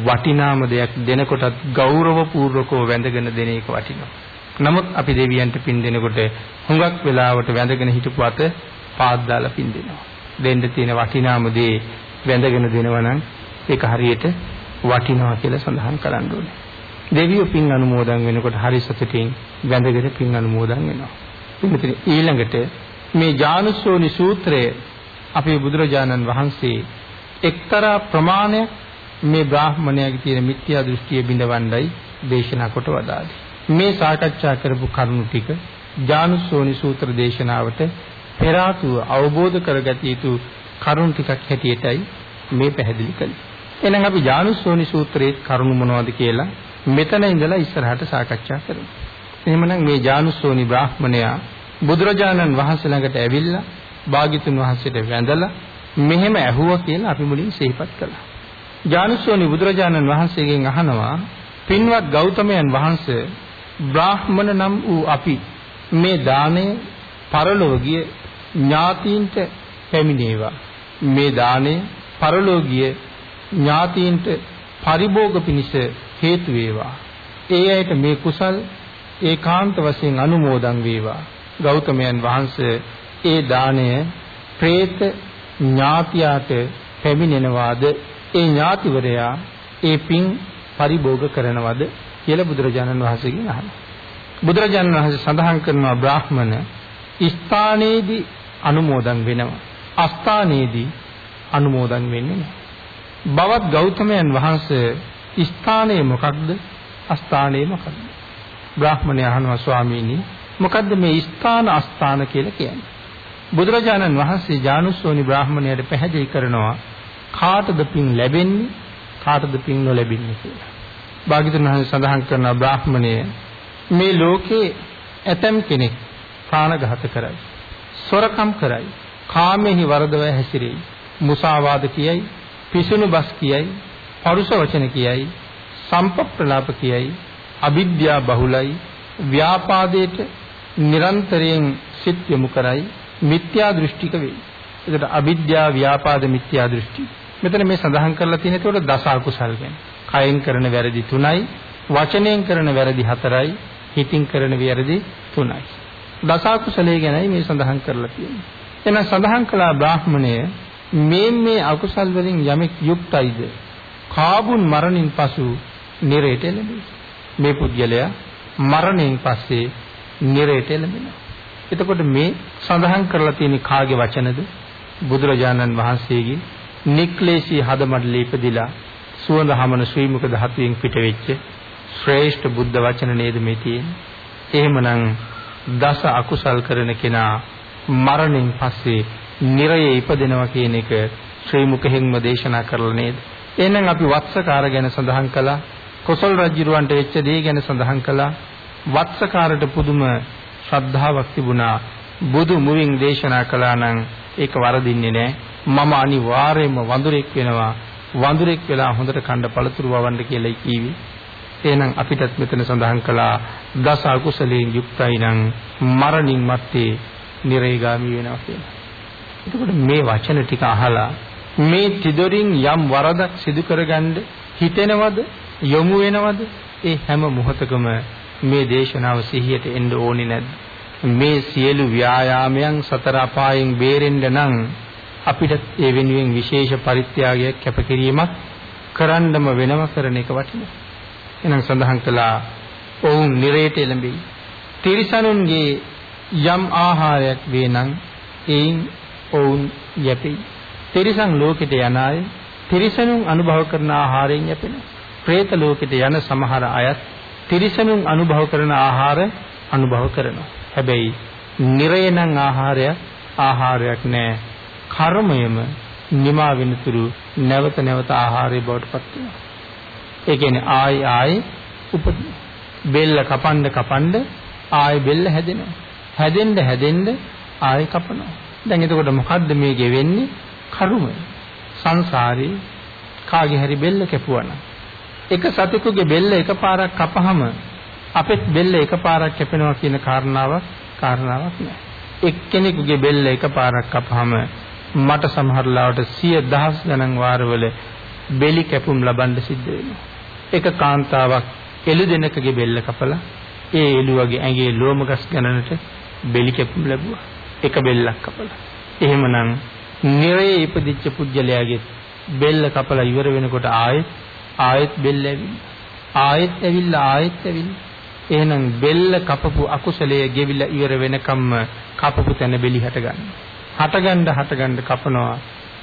වටිනාම දෙයක් දෙනකොටත් ගෞරව පූර්වකව වැඳගෙන දෙන එක වටිනවා. නමුත් අපි දෙවියන්ට පින් දෙනකොට හුඟක් වෙලාවට වැඳගෙන හිටපු අත පාත් දාලා පින් දෙනවා. දෙන්න තියෙන වටිනාම දේ වැඳගෙන දෙනවා නම් ඒක හරියට වටිනවා කියලා සඳහන් කරන්න ඕනේ. දෙවියෝ පින් අනුමෝදන් වෙනකොට හරි සතුටින් වැඳගෙන පින් අනුමෝදන් වෙනවා. ඉතින් ඊළඟට මේ ජානුස්සෝනි සූත්‍රය අපේ බුදුරජාණන් වහන්සේ එක්තරා ප්‍රමාණයක් මේ බ්‍රාහ්මණයාගේ තියෙන මිත්‍යා දෘෂ්ටිය බිඳවන්නයි දේශනා කොට වදාළේ. මේ සාකච්ඡා කරපු කරුණු ටික ජානුස්සෝනි සූත්‍ර දේශනාවට පෙර අවබෝධ කරගත යුතු කරුණු ටිකක් හැටියටයි මේ පැහැදිලි කළේ. එහෙනම් අපි ජානුස්සෝනි සූත්‍රයේ කරුණු මොනවද කියලා මෙතන ඉඳලා ඉස්සරහට සාකච්ඡා කරමු. එහෙමනම් මේ ජානුස්සෝනි බ්‍රාහ්මණයා බුදුරජාණන් වහන්සේ ළඟට ඇවිල්ලා භාග්‍යතුන් වහන්සේට වැඳලා මෙහෙම ඇහුවා කියලා අපි මුලින් සිහිපත් කළා. ජානුස්සෝනි බුදුරජාණන් වහන්සේගෙන් අහනවා පින්වත් ගෞතමයන් වහන්සේ බ්‍රාහ්මණ නම් වූ අපි මේ දාණය පරලෝකීය ඥාතීන්ට පැමිණේවා. මේ දාණය පරලෝකීය ඥාතීන්ට පරිභෝග පිණිස හේතු වේවා. ඒ අයට මේ කුසල් ඒකාන්ත වශයෙන් අනුමෝදන් වේවා. ගෞතමයන් වහන්සේ ඒ දාණය പ്രേත ඥාතියාට පැමිණෙනවාද ඒ ඥාතිවරයා ඒ පින් පරිභෝග කරනවද කියලා බුදුරජාණන් වහන්සේගෙන් අහනවා. බුදුරජාණන් වහන්සේ සඳහන් කරනවා බ්‍රාහ්මණ ස්ථානයේදී අනුමෝදන් වෙනවා. අස්ථානයේදී අනුමෝදන් වෙන්නේ නැහැ. බවත් ගෞතමයන් වහන්සේ ස්ථානයේ මොකක්ද? අස්ථානයේ මොකක්ද? බ්‍රාහ්මණය අහනවා ස්වාමීනි මොකද්ද මේ ස්ථාන අස්ථාන කියලා කියන්නේ? බුදුරජාණන් වහන්සේ ජානුස්සෝනි බ්‍රාහ්මණයට පැහැදිලි කරනවා කාටද පින් ලැබෙන්නේ කාටද පින් නොලැබෙන්නේ කියලා. භාග්‍යතුන් වහන්සේ සඳහන් කරන බ්‍රාහ්මණය මේ ලෝකේ ඇතම් කෙනෙක් ප්‍රාණඝාත කරයි. සොරකම් කරයි. කාමෙහි වරදව හැසිරෙයි. මුසාවාද කියයි, පිසුණු බස් කියයි, පරුෂ වචන කියයි, සම්පප්‍රලාප කියයි, අවිද්‍යා බහුලයි, ව්‍යාපාදයට නිරන්තරයෙන් සිත් යොමු කරයි, මිත්‍යා දෘෂ්ටික වෙයි. ඒකට අවිද්‍යා ව්‍යාපාද මිත්‍යා දෘෂ්ටි. මෙතන මේ සඳහන් කරලා තියෙන ඒතකොට දස අකුසල් ගැන. කයෙන් කරන වැරදි තුනයි, වචනයෙන් කරන වැරදි හතරයි, හිතින් කරන වැරදි තුනයි. දස අකුසලයේ ගැනයි මේ සඳහන් කරලා තියෙන්නේ. එහෙනම් සඳහන් කළා බ්‍රාහ්මණය මේ මේ අකුසල් වලින් යමෙක් යුක්තයිද? කාබුන් මරණින් පසු නිරේට එළඹේ. මේ පුද්ගලයා මරණයෙන් පස්සේ නිරේට එළඹෙනවා. එතකොට මේ සඳහන් කරලා තියෙන කාගේ වචනද? බුදුරජාණන් වහන්සේගේ නික්ලේශී හදමඩලේ ඉපදිලා සුවඳ හමන ශ්‍රී මුක ධාතුවෙන් පිට වෙච්ච ශ්‍රේෂ්ඨ බුද්ධ වචන නේද මේ තියෙන්නේ. එහෙමනම් දස අකුසල් කරන කෙනා මරණයෙන් පස්සේ නිරයේ ඉපදෙනවා කියන එක ශ්‍රී මුකෙහින්ම දේශනා කරලා නේද? එහෙනම් අපි වත්සකාර ගැන සඳහන් කළා. කොසල් රජුරවන්ට වෙච්ච දේ ගැන සඳහන් කළා. වත්සකාරට පුදුම ශ්‍රද්ධාවක් තිබුණා. බුදු මුවින් දේශනා කළා නම් ඒක වරදින්නේ නැහැ. මම අනිවාර්යයෙන්ම වඳුරෙක් වෙනවා. වඳුරෙක් වෙලා හොඳට කණ්ඩ පළතුරු වවන්න කියලා කිව්වේ. එහෙනම් අපිටත් මෙතන සඳහන් කළා දස අකුසලයෙන් යුක්තයි නම් මරණින් මත්තේ නිරේගාමි වෙනවා කියලා. එතකොට මේ වචන ටික අහලා මේ තිදොරින් යම් වරදක් සිදු කරගන්න හිතෙනවද යොමු වෙනවද ඒ හැම මොහොතකම මේ දේශනාව සිහියට එන්න ඕනේ නැද්ද මේ සියලු ව්‍යායාමයන් සතර අපායෙන් බේරෙන්න නම් අපිට ඒ වෙනුවෙන් විශේෂ පරිත්‍යාගයක් කැපකිරීමක් කරන්නම වෙනව කරන එක වටිනවා. එහෙනම් සඳහන් කළා ඔවුන් නිරේට එළඹෙයි. තිරිසනුන්ගේ යම් ආහාරයක් වේ නම් ඒයින් ඔවුන් යැපෙයි. තිරිසන් ලෝකෙට යන අය තිරිසනුන් අනුභව කරන ආහාරයෙන් යැපෙනවා. പ്രേත ලෝකෙට යන සමහර අයත් තිරිසනුන් අනුභව කරන ආහාර අනුභව කරනවා. හැබැයි නිරයනම් ආහාරය ආහාරයක් නෑ. කර්මයම නිමා වෙනතුරු නැවත නැවත ආහාරය බවට පත් වෙනවා. ඒ කියන්නේ ආයි ආයි උපදින. බෙල්ල කපන්න කපන්න ආයි බෙල්ල හැදෙනවා. හැදෙන්න හැදෙන්න ආයි කපනවා. දැන් එතකොට මොකද්ද මේ ගෙවෙන්නේ? කර්මය. සංසාරේ කාගේ හරි බෙල්ල කැපුවා එක සතෙකුගේ බෙල්ල එකපාරක් කපහම අපෙත් බෙල්ල එකපාරක් කැපෙනවා කියන කාරණාවක් කාරණාවක් නෑ. එක්කෙනෙකුගේ බෙල්ල එකපාරක් කපහම මට සමහර ලාවට සිය දහස් ගණන් වාරවල බෙලි කැපුම් ලබන්න සිද්ධ වෙනවා. එක කාන්තාවක් එළු දෙනකගේ බෙල්ල කපලා ඒ එළුවගේ ඇඟේ ලෝම ගස් ගණනට බෙලි කැපුම් ලැබුවා. එක බෙල්ලක් කපලා. එහෙමනම් නිරේ ඉපදිච්ච පුජ්‍යලයාගේ බෙල්ල කපලා ඉවර වෙනකොට ආයෙත් ආයෙත් බෙල්ල ඇවිල්ලා. ආයෙත් ඇවිල්ලා ආයෙත් ඇවිල්ලා. එහෙනම් බෙල්ල කපපු අකුසලයේ ගෙවිලා ඉවර වෙනකම්ම කපපු තැන බෙලි හට ගන්නවා. හටගන්න හටගන්න කපනවා.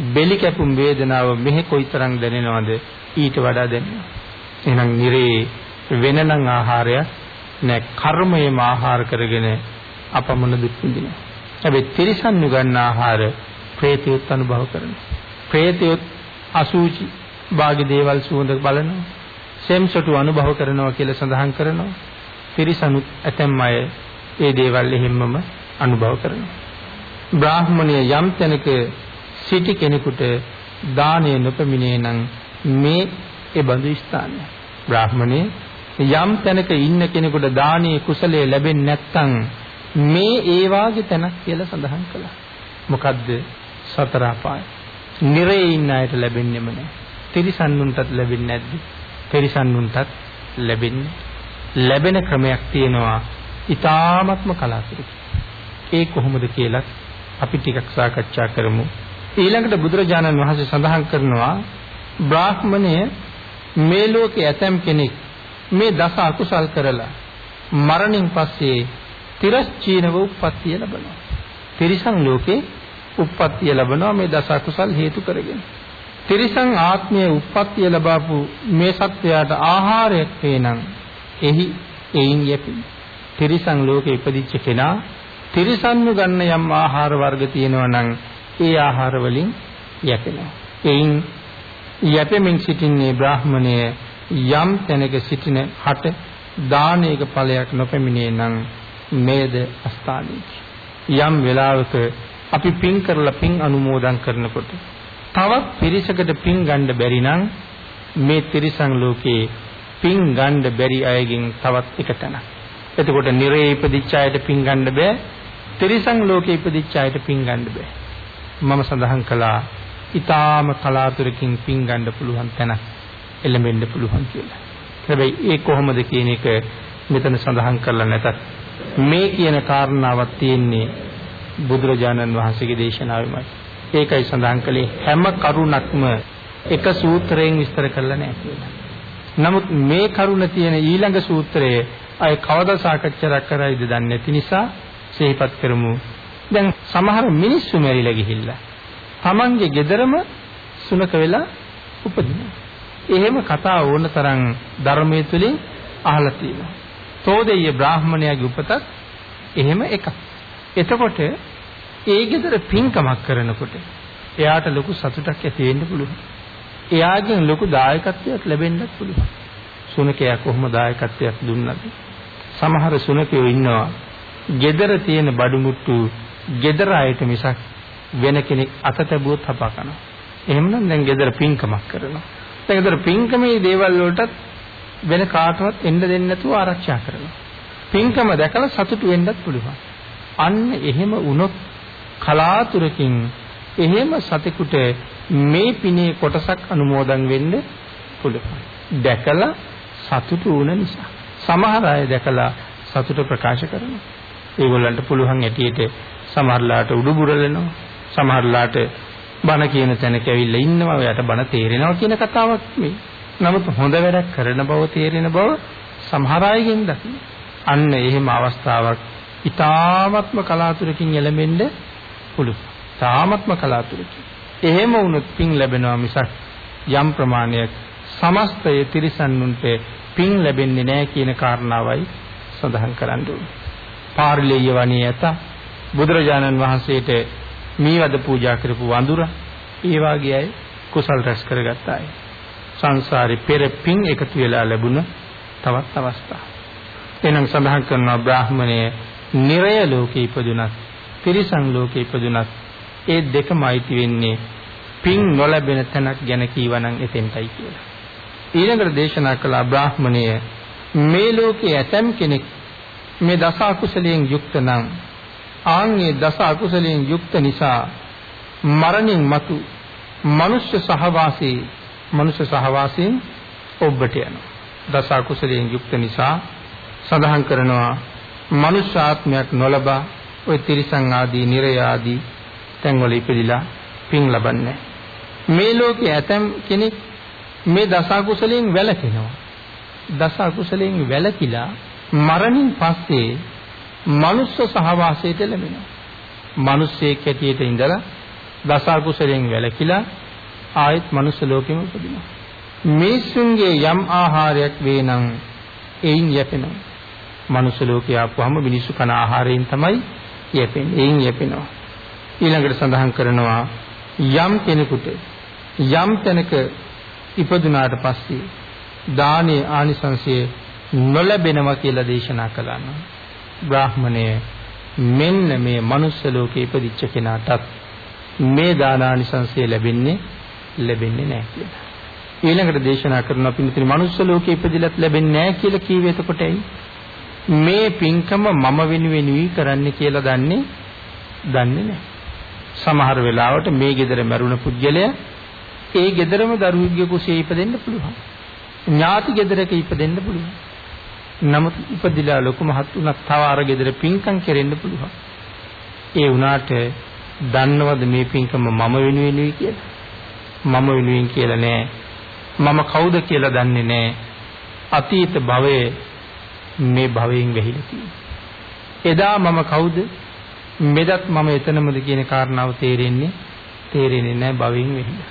බෙලි කැපුම් වේදනාව මෙහි කොයිතරම් දැනෙනවද ඊට වඩා දැනෙනවා. එහෙනම් නිරේ වෙනනම් ආහාරය නෑ කර්මයේම ආහාර කරගෙන අපමණ දුක් විඳිනවා. හැබැයි තිරිසන් නුගන්න ආහාර ප්‍රේතයොත් අනුභව කරනවා. ප්‍රේතයොත් අසූචි භාගි දේවල් සුවඳ බලනවා. සෙම්සොටු අනුභව කරනවා කියලා සඳහන් කරනවා. තිරිසනුත් ඇතැම් අය ඒ දේවල් එහෙම්මම අනුභව කරනවා. බ්‍රාහ්මණය යම් තැනක සිටි කෙනෙකුට දානය නොපමිනේ නම් මේ ඒ බඳු ස්ථානය. බ්‍රාහ්මණය යම් තැනක ඉන්න කෙනෙකුට දානීය කුසලයේ ලැබෙන්නේ නැත්නම් මේ ඒ වාගේ තැනක් කියලා සඳහන් කළා. මොකද්ද? සතර අපාය. නිරේ ඉන්න අයට ලැබෙන්නේම නැහැ. තිරිසන්නුන්ටත් ලැබෙන්නේ නැද්ද? තිරිසන්නුන්ටත් ලැබෙන්නේ. ලැබෙන ක්‍රමයක් තියෙනවා. ඊ타ත්ම කලාතුරකින්. ඒ කොහොමද කියලා අපි ටිකක් සාකච්ඡා කරමු. ඊළඟට බුදුරජාණන් වහන්සේ සඳහන් කරනවා බ්‍රාහ්මණය මේ ලෝකේ ඇතම් කෙනෙක් මේ දස අකුසල් කරලා මරණින් පස්සේ තිරස්චීනව උප්පත්තිය ලබනවා. තිරිසන් ලෝකේ උප්පත්තිය ලබනවා මේ දස අකුසල් හේතු කරගෙන. තිරිසන් ආත්මයේ උප්පත්තිය ලබාපු මේ සත්වයාට ආහාරයක් වේනම් එහි එයින් යැපි. තිරිසන් ලෝකේ ඉපදිච්ච කෙනා තිරිසන්ු ගන්න යම් ආහාර වර්ග තියෙනවා නම් ඒ ආහාර වලින් යැපෙනවා. එයින් යැපෙමින් සිටින්නේ බ්‍රාහමණය යම් තැනක සිටින හට දානයක ඵලයක් නොපැමිණේ නම් මේද අස්ථානීය. යම් වෙලාවක අපි පින් කරලා පින් අනුමෝදන් කරනකොට තවත් පිරිසකට පින් ගන්න බැරි නම් මේ තිරිසන් ලෝකේ පින් ගන්න බැරි අයගෙන් තවත් එක තැනක්. එතකොට නිරේ ඉපදිච්ච අයට පින් ගන්න බෑ. තිරිසන් ලෝකේ ඉපදිච්ච අයට පින් ගන්න බෑ. මම සඳහන් කළා ඊටාම කලාතුරකින් පින් ගන්න පුළුවන් තැනක් එළඹෙන්න පුළුවන් කියලා. හැබැයි ඒ කොහොමද කියන එක මෙතන සඳහන් කරලා නැතත් මේ කියන කාරණාවක් තියෙන්නේ බුදුරජාණන් වහන්සේගේ දේශනාවෙමයි. ඒකයි සඳහන් කළේ හැම කරුණක්ම එක සූත්‍රයෙන් විස්තර කරලා නැහැ කියලා. නමුත් මේ කරුණ තියෙන ඊළඟ සූත්‍රයේ අය කවදා සාකච්ඡා කරයිද දන්නේ නැති නිසා සිහිපත් කරමු. දැන් සමහර මිනිස්සු මැරිලා ගිහිල්ලා Tamange gederama සුනක වෙලා උපදිනවා. එහෙම කතා ඕන තරම් ධර්මයේ තුලින් අහලා තියෙනවා. තෝදෙය බ්‍රාහ්මණයාගේ උපතත් එහෙම එකක්. එතකොට ඒ ගෙදර පින්කමක් කරනකොට එයාට ලොකු සතුටක් ඇති වෙන්න පුළුවන්. එයාගෙන් ලොකු දායකත්වයක් ලැබෙන්නත් පුළුවන්. සුනකයා කොහොම දායකත්වයක් දුන්නද? සමහර සුනකයෝ ඉන්නවා. gedara තියෙන බඩු මුට්ටු gedara අයට මිසක් වෙන කෙනෙක් අත තැබුවොත් හපා කරනවා. එහෙමනම් දැන් gedara පින්කමක් කරනවා. දැන් gedara පින්කමේ දේවල් වලටත් වෙන කාටවත් එන්න දෙන්නේ නැතුව ආරක්ෂා කරනවා. පින්කම දැකලා සතුටු වෙන්නත් පුළුවන්. අන්න එහෙම වුණොත් කලාතුරකින් එහෙම සතෙකුට මේ පිනේ කොටසක් අනුමෝදන් වෙන්න පුළුවන්. දැකලා සතුටු වුණ නිසා. සමහර අය දැකලා සතුට ප්‍රකාශ කරනවා. ඒගොල්ලන්ට පුළුවන් ඇටියට සමහරලාට උඩු බුරලනවා. සමහරලාට බණ කියන තැනක ඇවිල්ලා ඉන්නවා. ඔයාට බණ තේරෙනවා කියන කතාවක් මේ. නමුත් හොඳ වැඩක් කරන බව තේරෙන බව සමහර අයගෙන් දකින්න. අන්න එහෙම අවස්ථාවක් ඊ타ත්ම කලාතුරකින් එළඹෙන්න පුළුවන්. තාමත්ම කලාතුරකින්. එහෙම වුණොත් පින් ලැබෙනවා මිසක් යම් ප්‍රමාණයක් සමස්තය තිරිසන්නුන්ට පින් ලැබෙන්නේ නැහැ කියන කාරණාවයි සඳහන් කරන්න ඕනේ. පාරිලෙය වණේ ඇත බුදුරජාණන් වහන්සේට මීවද පූජා කරපු වඳුර ඒ වාගේ අය කුසල් රැස් කරගත්ත අය. සංසාරේ පෙර පින් එකතු වෙලා ලැබුණ තවත් අවස්ථා. එනම් සඳහන් කරනවා බ්‍රාහමණය නිරය ලෝකේ ඉපදුනත් තිරිසන් ලෝකේ ඉපදුනත් ඒ දෙකම අයිති වෙන්නේ පින් නොලැබෙන තැනක් ගැන කීවනම් එතෙන්ටයි කියලා. ඊළඟට දේශනා කළ බ්‍රාහ්මණය මේ ලෝකයේ ඇතම් කෙනෙක් මේ දස අකුසලයෙන් යුක්ත නම් ආන්ගේ දස අකුසලයෙන් යුක්ත නිසා මරණින් මතු මනුෂ්‍ය සහවාසී මනුෂ්‍ය සහවාසීන් ඔබට යනවා. දස අකුසලයෙන් යුක්ත නිසා සඳහන් කරනවා මනුෂ්‍ය ආත්මයක් නොලබා ওই තිරිසන් ආදී නිරය ආදී තැන්වල ඉපදිලා පින් ලබන්නේ මේ ලෝකයේ ඇතම් කෙනෙක් මේ දස අකුසලයෙන් වැළකෙනවා. දස අකුසලයෙන් වැළකීලා මරණින් පස්සේ මනුෂ්‍ය සහවාසයට ලැබෙනවා. මිනිස්සෙක් හැටියට ඉඳලා දස අකුසලයෙන් වැළකීලා ආයෙත් මනුෂ්‍ය ලෝකෙම උපදිනවා මිනිසුන්ගේ යම් ආහාරයක් වේ නම් එයින් යැපෙනවා මනුෂ්‍ය ලෝකේ ආපුවම මිනිස්සු කන ආහාරයෙන් තමයි යැපෙන්නේ. එයින් යැපෙනවා. ඊළඟට සඳහන් කරනවා යම් කෙනෙකුට යම් තැනක ඉපදුනාට පස්සේ දානේ ආනිසංසය නොලැබෙනවා කියලා දේශනා කළා නම් බ්‍රාහමණය මෙන්න මේ මනුස්ස ලෝකේ ඉපදිච්ච කෙනාටත් මේ දානානිසංසය ලැබෙන්නේ ලැබෙන්නේ නැහැ කියලා. ඊළඟට දේශනා කරනවා පින්තුනි මනුස්ස ලෝකේ ඉපදිලත් ලැබෙන්නේ නැහැ කියලා කීවේ එතකොට ඇයි? මේ පින්කම මම වෙනුවෙන් වී කරන්නේ කියලා දන්නේ දන්නේ නැහැ. සමහර වෙලාවට මේ gedara මරුණ පුද්ගලයා ඒ gedarම දරුවෙකුගේ කුසේ ඉපදෙන්න පුළුවන්. ඥාති gedarක ඉපදෙන්න පුළුවන්. නමුත් ඉපදිලා ලොකු මහත් උනත් තව අර gedara පින්කම් කෙරෙන්න පුළුවන්. ඒ වුණාට දන්නවද මේ පින්කම මම වෙනුවෙන් වී කියලා? මම වෙනුවෙන් කියලා නෑ. මම කවුද කියලා දන්නේ නෑ. අතීත භවයේ මේ භවයෙන් වැහිලා තියෙන්නේ. එදා මම කවුද? මෙදත් මම එතනමද කියන කාරණාව තේරෙන්නේ තේරෙන්නේ නැහැ භවයෙන් වැහිලා.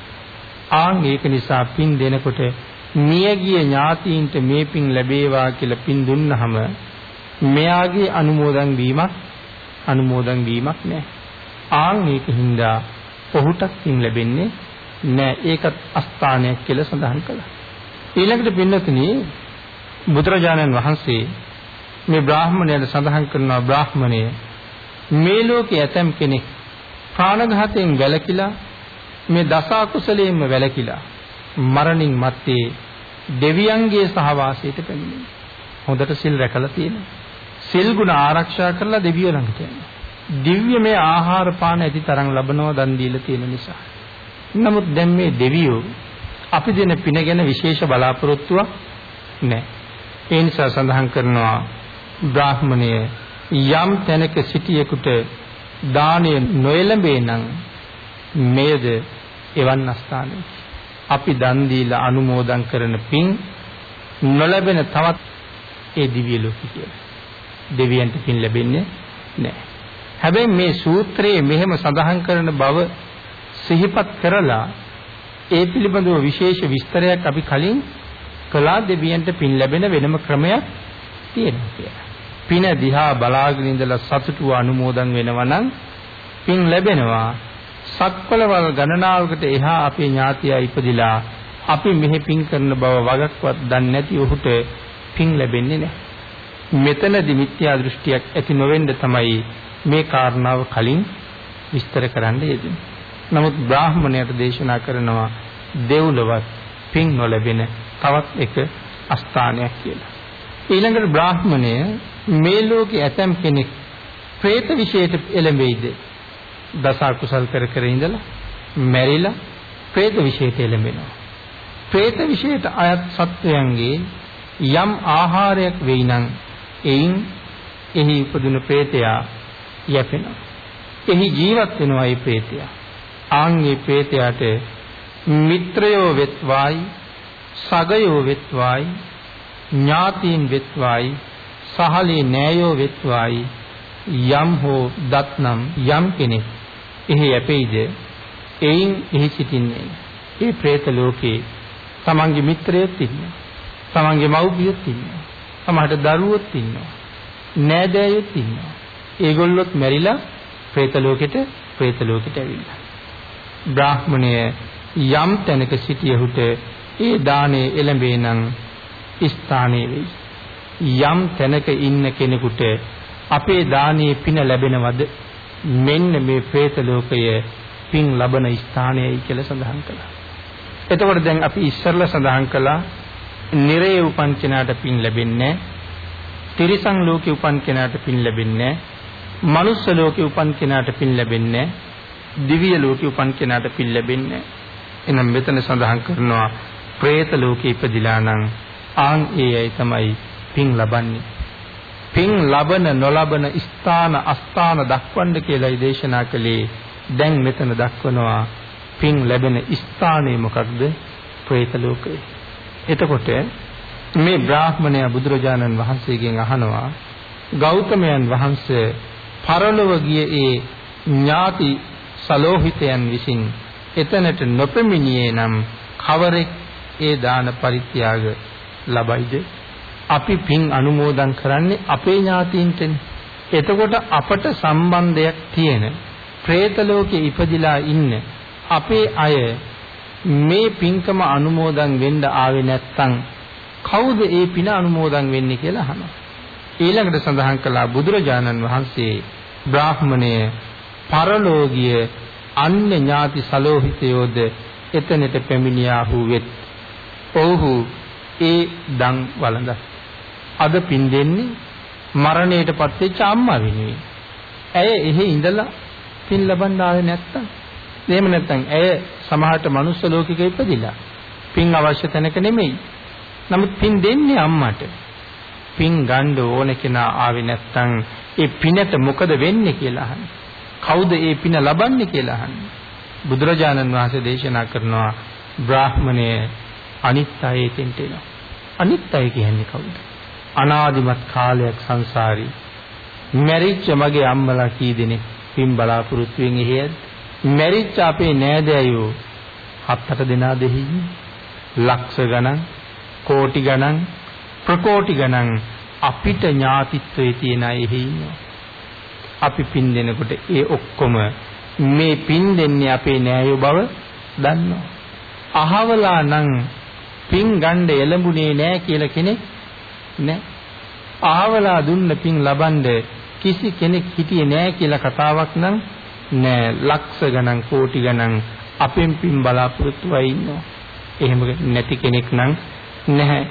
ආන් ඒක නිසා පින් දෙනකොට මියගිය ඥාතීන්ට මේ පින් ලැබේවා කියලා පින් දුන්නහම මෙයාගේ අනුමෝදන් වීමක් අනුමෝදන් වීමක් නැහැ. ආන් ඒකින්ද ඔහුට පින් ලැබෙන්නේ නැහැ. ඒකත් අස්ථානයක් කියලා සඳහන් කළා. ඊළඟට පින්නතුනි බුදුරජාණන් වහන්සේ මේ බ්‍රාහ්මණයට සඳහන් කරනවා බ්‍රාහ්මණය මේ ලෝකයේ ඇතම් කෙනෙක් ප්‍රාණඝාතයෙන් වැළකීලා මේ දස අකුසලයෙන්ම වැළකීලා මරණින් මත්තේ දෙවියන්ගේ සහවාසයට පැමිණෙනවා. හොඳට සිල් රැකලා තියෙනවා. සිල් ගුණ ආරක්ෂා කරලා දෙවියෝ ළඟට යනවා. දිව්‍යමය ආහාර පාන ඇති තරම් ලබනවා දන් දීලා තියෙන නිසා. නමුත් දැන් මේ දෙවියෝ අපි දෙන පින ගැන විශේෂ බලාපොරොත්තුවක් නැහැ. ඒ නිසා සඳහන් කරනවා බ්‍රාහ්මණය යම් තැනක සිටියෙකුට දානය නොඑළඹේ නම් මෙයද එවන් අස්ථානයි. අපි දන් දීලා අනුමෝදන් කරන පින් නොලැබෙන තවත් ඒ දිව්‍ය ලෝකෙ කියලා. දෙවියන්ට පින් ලැබෙන්නේ නැහැ. හැබැයි මේ සූත්‍රයේ මෙහෙම සඳහන් කරන බව සිහිපත් කරලා ඒ පිළිබඳව විශේෂ විස්තරයක් අපි කලින් කළා දෙවියන්ට පින් ලැබෙන වෙනම ක්‍රමයක් තියෙනවා කියලා. පින දිහා බලාගෙන ඉඳලා සතුටු අනුමෝදන් වෙනවා නම් පින් ලැබෙනවා. සක්වලවල් ගණනාවකට එහා අපේ ඥාතියා ඉපදිලා අපි මෙහි පින් කරන බව වගක්වත් දන්නේ නැති ඔහුට පින් ලැබෙන්නේ නැහැ. මෙතනදි මිත්‍යා දෘෂ්ටියක් ඇති නොවෙන්න තමයි මේ කාරණාව කලින් විස්තර කරන්න යෙදුනේ. නමුත් බ්‍රාහ්මණයට දේශනා කරනවා දෙව්ලොවත් පින් නොලැබෙන තවත් එක අස්ථානයක් කියලා. ඊළඟට බ්‍රාහ්මණය මේ ලෝකේ ඇතම් කෙනෙක් പ്രേත විශේෂයට එළඹෙයිද? දස අකුසල් කර කර ඉඳලා මැරිලා പ്രേත විශේෂයට එළඹෙනවා. പ്രേත විශේෂයට අයත් සත්වයන්ගේ යම් ආහාරයක් වෙයි නම් එයින් එහි උපදින പ്രേතයා යැපෙනවා. එහි ජීවත් වෙනවා ඒ പ്രേතයා. ආන්ගේ ප්‍රේතයාට මිත්‍රයෝ වෙත්වායි සගයෝ වෙත්වායි ඥාතීන් වෙත්වායි සහලී නෑයෝ වෙත්වායි යම් හෝ දත්නම් යම් කෙනෙක් එහි යැපෙයිද එයින් එහි සිටින්නේ. ඒ പ്രേත ලෝකේ තමන්ගේ මිත්‍රයෙක් ඉන්නවා. තමන්ගේ මව්පියෙක් ඉන්නවා. සමහරට දරුවොත් ඉන්නවා. නෑදෑයෙක් ඉන්නවා. ඒගොල්ලොත් මැරිලා പ്രേත ලෝකෙට പ്രേත ලෝකෙට ඇවිල්ලා. බ්‍රාහ්මණය යම් තැනක සිටියහුට ඒ දාණය එළඹේ නම් ස්ථානයේ වෙයි. යම් තැනක ඉන්න කෙනෙකුට අපේ දානීය පින ලැබෙනවද? මෙන්න මේ പ്രേත ලෝකය පින් ලබන ස්ථානයයි කියලා සඳහන් කළා. එතකොට දැන් අපි ඉස්සරලා සඳහන් කළා නිරේ උපන් කෙනාට පින් ලැබෙන්නේ තිරිසන් ලෝකේ උපන් කෙනාට පින් ලැබෙන්නේ මනුස්ස ලෝකේ උපන් කෙනාට පින් ලැබෙන්නේ දිව්‍ය ලෝකෙ උපන් කෙනාට පිළ ලැබෙන්නේ එහෙනම් මෙතන සඳහන් කරනවා പ്രേත ලෝකෙ ඉපදිලා නම් ආන් ඒ අය තමයි පින් ලබන්නේ. පින් ලබන නොලබන ස්ථාන අස්ථාන දක්වන්න කියලායි දේශනා කළේ දැන් මෙතන දක්වනවා පින් ලැබෙන ස්ථානය මොකක්ද? പ്രേත ලෝකය. එතකොට මේ බ්‍රාහ්මණයා බුදුරජාණන් වහන්සේගෙන් අහනවා ගෞතමයන් වහන්සේ පරලොව ගිය ඒ ඥාති සලෝහිතයන් විසින් එතනට නොපෙමිණියේ නම් කවරෙක් ඒ දාන පරිත්‍යාග ලබයිද අපි පින් අනුමෝදන් කරන්නේ අපේ ඥාතීන්ටනේ එතකොට අපට සම්බන්ධයක් තියෙන പ്രേත ලෝකේ ඉපදිලා ඉන්න අපේ අය මේ පින්කම අනුමෝදන් වෙන්න ආවේ නැත්නම් කවුද ඒ පින අනුමෝදන් වෙන්නේ කියලා අහනවා. ඊළඟට සඳහන් කළා බුදුරජාණන් වහන්සේ බ්‍රාහ්මණය පරලෝකීය අන්‍ය ඥාති සලෝහිතයෝද එතනට පැමිණියාහු වෙත්. ඔව්හු ඒ දන් වළඳ. අද පින් දෙන්නේ මරණයටපත් වෙච්ච අම්මා වෙනුවෙන්. ඇය එහි ඉඳලා පින් ලබන්න ආවේ නැත්තම් එහෙම නැත්නම් ඇය සමහරට මනුස්ස ලෝකික ඉපදිලා පින් අවශ්‍ය තැනක නෙමෙයි. නමුත් පින් දෙන්නේ අම්මට. පින් ගන්න ඕන කෙනා ආවේ නැත්නම් ඒ පිනට මොකද වෙන්නේ කියලා අහන්නේ. කවුද ඒ පින ලබන්නේ කියලා අහන්නේ. බුදුරජාණන් වහන්සේ දේශනා කරනවා බ්‍රාහ්මණය අනිත් අය එතෙන්ට එනවා. අනිත් අය කියන්නේ කවුද? අනාදිමත් කාලයක් සංසාරී මැරිච්ච මගේ අම්මලා කී දෙනෙක් පින් බලාපොරොත්තු වෙන්නේ එහෙයද? මැරිච්ච අපේ නෑදෑයෝ හත් අට දෙනා දෙහි ලක්ෂ ගණන් කෝටි ගණන් ප්‍රකෝටි ගණන් අපිට ඥාතිත්වයේ තියෙන අය එහි ඉන්නවා. අපි පින් දෙනකොට ඒ ඔක්කොම මේ පින් දෙන්නේ අපේ නෑයෝ බව දන්නවා. අහවලා නම් පින් ගන්න එළඹුණේ නෑ කියලා කෙනෙක් නෑ. අහවලා දුන්න පින් ලබන්න කිසි කෙනෙක් හිටියේ නෑ කියලා කතාවක් නම් නෑ ලක්ෂ ගණන් කෝටි ගණන් අපෙන් පින් බලාපොරොත්තු වෙයි ඉන්නවා. එහෙම නැති කෙනෙක් නම් නැහැ.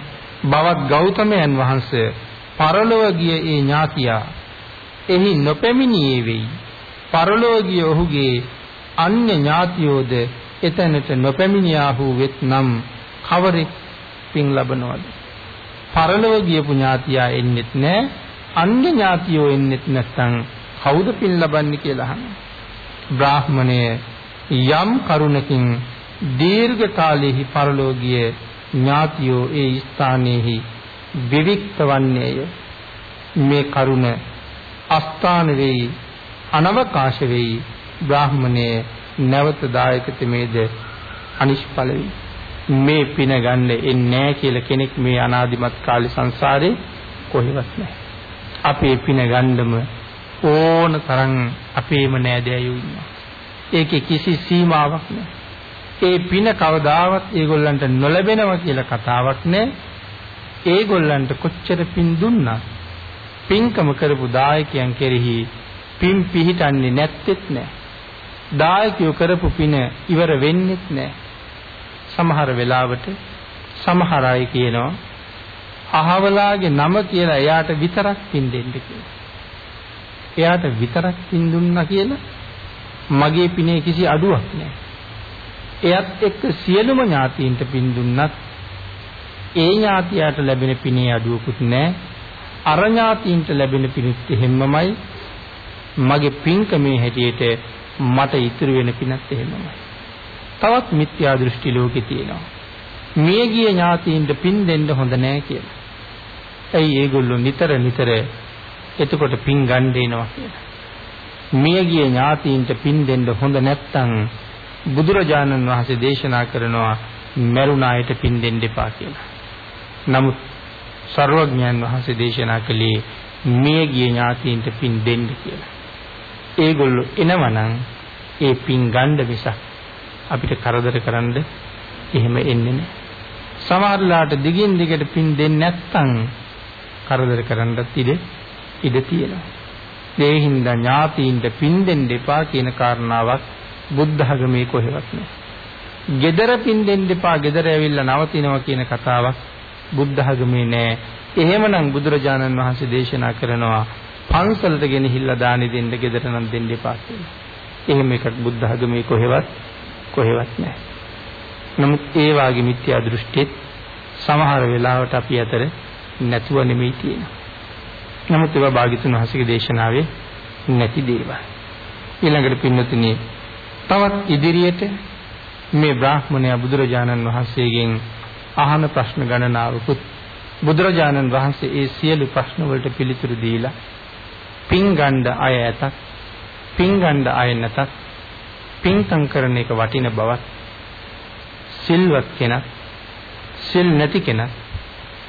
බවත් ගෞතමයන් වහන්සේ පරලොව ගිය ඒ ඥාතියා එහි නොපැමිණියේ වෙයි. පරලොව ගිය ඔහුගේ අන්‍ය ඥාතියෝද එතනට නොපැමිණියාහු වෙත්නම් කවරෙක් පින් ලබනවද? පරලොව ගියපු ඥාතියා එන්නෙත් නැහැ. අන්‍ය ඥාතියෝ එන්නෙත් නැත්නම් කවුද පින් ලබන්නේ කියලා අහනවා. බ්‍රාහ්මණය යම් කරුණකින් දීර්ඝ කාලෙහි පරලෝකීය ඥාතියෝ ඒ ස්ථානයේහි විවික්ත වන්නේය මේ කරුණ අස්ථාන වෙයි අනවකාශ වෙයි බ්‍රාහ්මණය නැවත දායකතමේද අනිෂ්ඵල වෙයි මේ පින ගන්න එන්නේ නැහැ කියලා කෙනෙක් මේ අනාදිමත් කාලේ සංසාරේ කොහෙවත් නැහැ අපේ පින ගන්නම ඕන තරම් අපේම නෑදෑයෝ ඉන්නවා. ඒකේ කිසි සීමාවක් නෑ. ඒ පින කවදාවත් ඒගොල්ලන්ට නොලැබෙනවා කියලා කතාවක් නෑ. ඒගොල්ලන්ට කොච්චර පින් දුන්නා පින්කම කරපු දායකයන් කෙරෙහි පින් පිහිටන්නේ නැත්තේත් නෑ. දායකයෝ කරපු පින ඉවර වෙන්නේත් නෑ. සමහර වෙලාවට සමහර අය කියනවා අහවලාගේ නම කියලා එයාට විතරක් පින් දෙන්න කියලා. එයාට විතරක් පින් දුන්නා කියලා මගේ පිනේ කිසි අඩුවක් නැහැ. එයත් එක්ක සියලුම ඥාතීන්ට පින් දුන්නත් ඒ ඥාතියට ලැබෙන පිනේ අඩුවකුත් නැහැ. අර ඥාතීන්ට ලැබෙන පිණිත් එහෙම්මමයි. මගේ පින්කමේ හැටියට මට ඉතුරු වෙන පිනත් එහෙමමයි. තවත් මිත්‍යා දෘෂ්ටි ලෝකේ තියෙනවා. මියගිය ඥාතීන්ට පින් දෙන්න හොඳ නැහැ කියලා. ඇයි ඒගොල්ලෝ නිතර නිතර එතකොට පින් ගන්න දෙනවා කියලා. මියගිය ඥාතීන්ට පින් දෙන්න හොඳ නැත්තම් බුදුරජාණන් වහන්සේ දේශනා කරනවා මරුණායට පින් දෙන්න එපා කියලා. නමුත් සර්වඥයන් වහන්සේ දේශනා කළේ මියගිය ඥාතීන්ට පින් දෙන්න කියලා. ඒගොල්ලෝ එනවනම් ඒ පින් ගන්න මිසක් අපිට කරදර කරන්න එහෙම එන්නේ නැහැ. සමහරලාට දිගින් දිගට පින් දෙන්නේ නැත්නම් කරදර කරන්නත් ඉඩ ඉඩ තියෙනවා. ඒ හින්දා ඥාතීන්ට පින් දෙන්න එපා කියන කාරණාවක් බුද්ධ ධර්මයේ කොහෙවත් නැහැ. gedara pin දෙන්න එපා gedara ඇවිල්ලා නවතිනවා කියන කතාවක් බුද්ධ ධර්මයේ නැහැ. එහෙමනම් බුදුරජාණන් වහන්සේ දේශනා කරනවා පන්සලට ගෙනහිල්ලා දානි දෙන්න gedara නම් දෙන්න එපා කියලා. එහෙම එකක් බුද්ධ ධර්මයේ කොහෙවත් කොහෙවත් නැහැ. නමුත් ඒ වාගේ මිත්‍යා දෘෂ්ටිත් සමහර වෙලාවට අපි අතර නැතුව නෙමෙයි තියෙනවා. නමුත් ඒවා භාග්‍යතුන් වහන්සේගේ දේශනාවේ නැති දේවල්. ඊළඟට පින්නතුනි තවත් ඉදිරියට මේ බ්‍රාහ්මණයා බුදුරජාණන් වහන්සේගෙන් අහන ප්‍රශ්න ගණනාවකුත් බුදුරජාණන් වහන්සේ ඒ සියලු ප්‍රශ්න වලට පිළිතුරු දීලා පින් ගණ්ඩ අය ඇතක් පින් ගණ්ඩ අය නැතක් පින්කම් කරන එක වටින බවත් සිල්වත් කෙනා සිල් නැති කෙනා